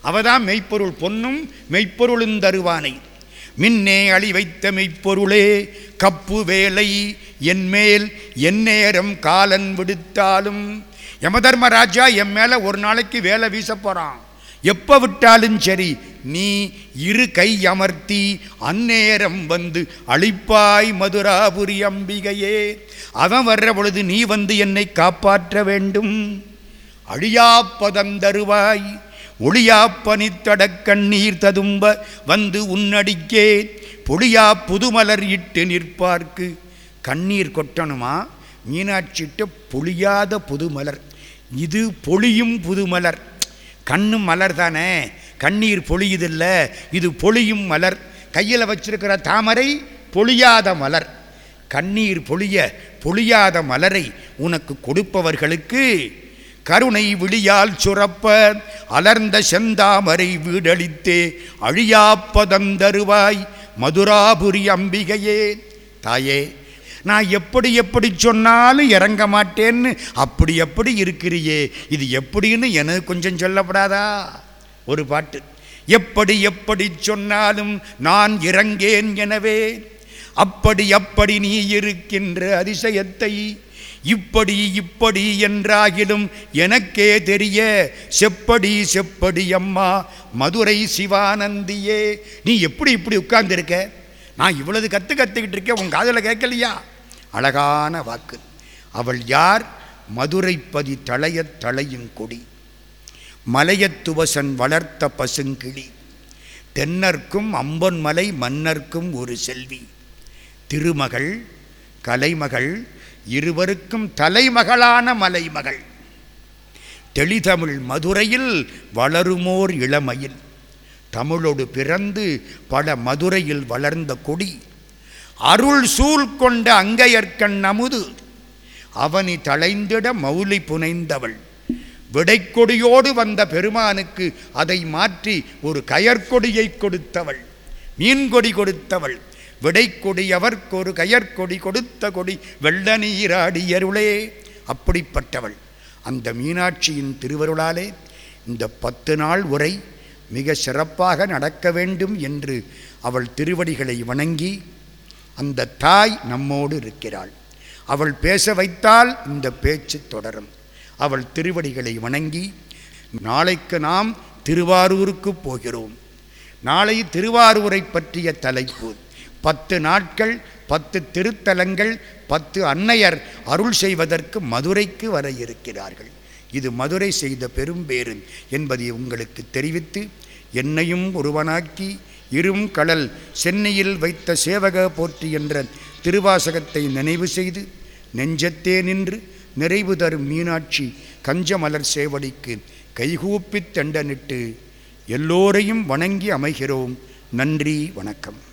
அவதான் மெய்ப்பொருள் பொன்னும் மெய்ப்பொருளும் தருவானை. மின்னே அழி வைத்த மெய்ப்பொருளே கப்பு வேலை என்மேல் எந்நேரம் காலன் விடுத்தாலும் யமதர்மராஜா என் மேலே ஒரு நாளைக்கு வேலை வீச போகிறான் எப்போ விட்டாலும் சரி நீ இரு கை அமர்த்தி அந்நேரம் வந்து அழிப்பாய் மதுராபுரி அம்பிகையே. அவன் வர்ற பொழுது நீ வந்து என்னை காப்பாற்ற வேண்டும். அழியாப்பதம் தருவாய் ஒளியா பனித்தடக் கண்ணீர் ததும்ப வந்து உன்னடிக்கே பொழியா புதுமலர் இட்டு நிற்பார்க்கு. கண்ணீர் கொட்டணுமா? மீனாட்சிட்ட பொழியாத புதுமலர். இது பொழியும் புதுமலர். கண்ணும் மலர் தானே? கண்ணீர் பொழியுதில்ல. இது பொழியும் மலர். கையில் வச்சிருக்கிற தாமரை பொழியாத மலர். கண்ணீர் பொழிய பொழியாத மலரை உனக்கு கொடுப்பவர்களுக்கு கருணை விழியால் சுரப்ப அலர்ந்த செந்தாமரை வீடளித்தே அழியாப்பதந்தருவாய் மதுராபுரி அம்பிகையே. தாயே நான் எப்படி எப்படி சொன்னாலும் இறங்க மாட்டேன்னு அப்படி எப்படி இருக்கிறியே? இது எப்படின்னு எனக்கு கொஞ்சம் சொல்லப்படாதா? ஒரு பாட்டு. எப்படி எப்படி சொன்னாலும் நான் இறங்கேன் எனவே அப்படி அப்படி நீ இருக்கின்ற அதிசயத்தை இப்படி இப்படி என்றாகிலும் எனக்கே தெரிய செப்படி செப்படி அம்மா மதுரை சிவானந்தியே நீ எப்படி இப்படி உட்கார்ந்துருக்க? நான் இவ்வளவு கற்று கற்றுக்கிட்டு இருக்கேன் உன் காதில் கேட்கலையா? அழகான வாக்கு. அவள் யார்? மதுரைப்பதி தளையத் தளையும் கொடி. மலையத்துவசன் வளர்த்த பசுங்கிளி. தென்னர்க்கும் அம்பொன்மலை மன்னர்க்கும் ஒரு செல்வி. திருமகள் கலைமகள் இருவருக்கும் தலைமகளான மலைமகள். தெளிதமிழ் மதுரையில் வளருமோர் இளமையில். தமிழோடு பிறந்து பல மதுரையில் வளர்ந்த கொடி. அருள் சூழ் கொண்ட அங்கையற்கண் அமுது அவனி தளைந்திட மௌலி புனைந்தவள். விடைக்கொடியோடு வந்த பெருமானுக்கு அதை மாற்றி ஒரு கயற்கொடியை கொடுத்தவள். மீன்கொடி கொடுத்தவள். விடைக்கொடி அவர்க்கொரு கயற்கொடி கொடுத்த கொடி வெள்ள நீராடியருளே அப்படிப்பட்டவள். அந்த மீனாட்சியின் திருவருளாலே இந்த பத்து நாள் உரை மிக சிறப்பாக நடக்க வேண்டும் என்று அவள் திருவடிகளை வணங்கி அந்த தாய் நம்மோடு இருக்கிறாள். அவள் பேச வைத்தால் இந்த பேச்சு தொடரும். அவள் திருவடிகளை வணங்கி நாளைக்கு நாம் திருவாரூருக்கு போகிறோம். நாளை திருவாரூரை பற்றிய தலைப்பு. பத்து நாட்கள் பத்து திருத்தலங்கள் பத்து அன்னையர் அருள் செய்வதற்கு மதுரைக்கு வர இருக்கிறார்கள். இது மதுரை செய்த பெரும்பேறு என்பதை உங்களுக்கு தெரிவித்து என்னையும் ஒருவனாக்கி இரும் கடல் சென்னையில் வைத்த சேவக போற்றி என்ற திருவாசகத்தை நினைவு செய்து நெஞ்சத்தே நின்று நிறைவு தரும் மீனாட்சி கஞ்சமலர் சேவடிக்கு கைகூப்பித் தண்டனிட்டு எல்லோரையும் வணங்கி அமைகிறோம். நன்றி வணக்கம்.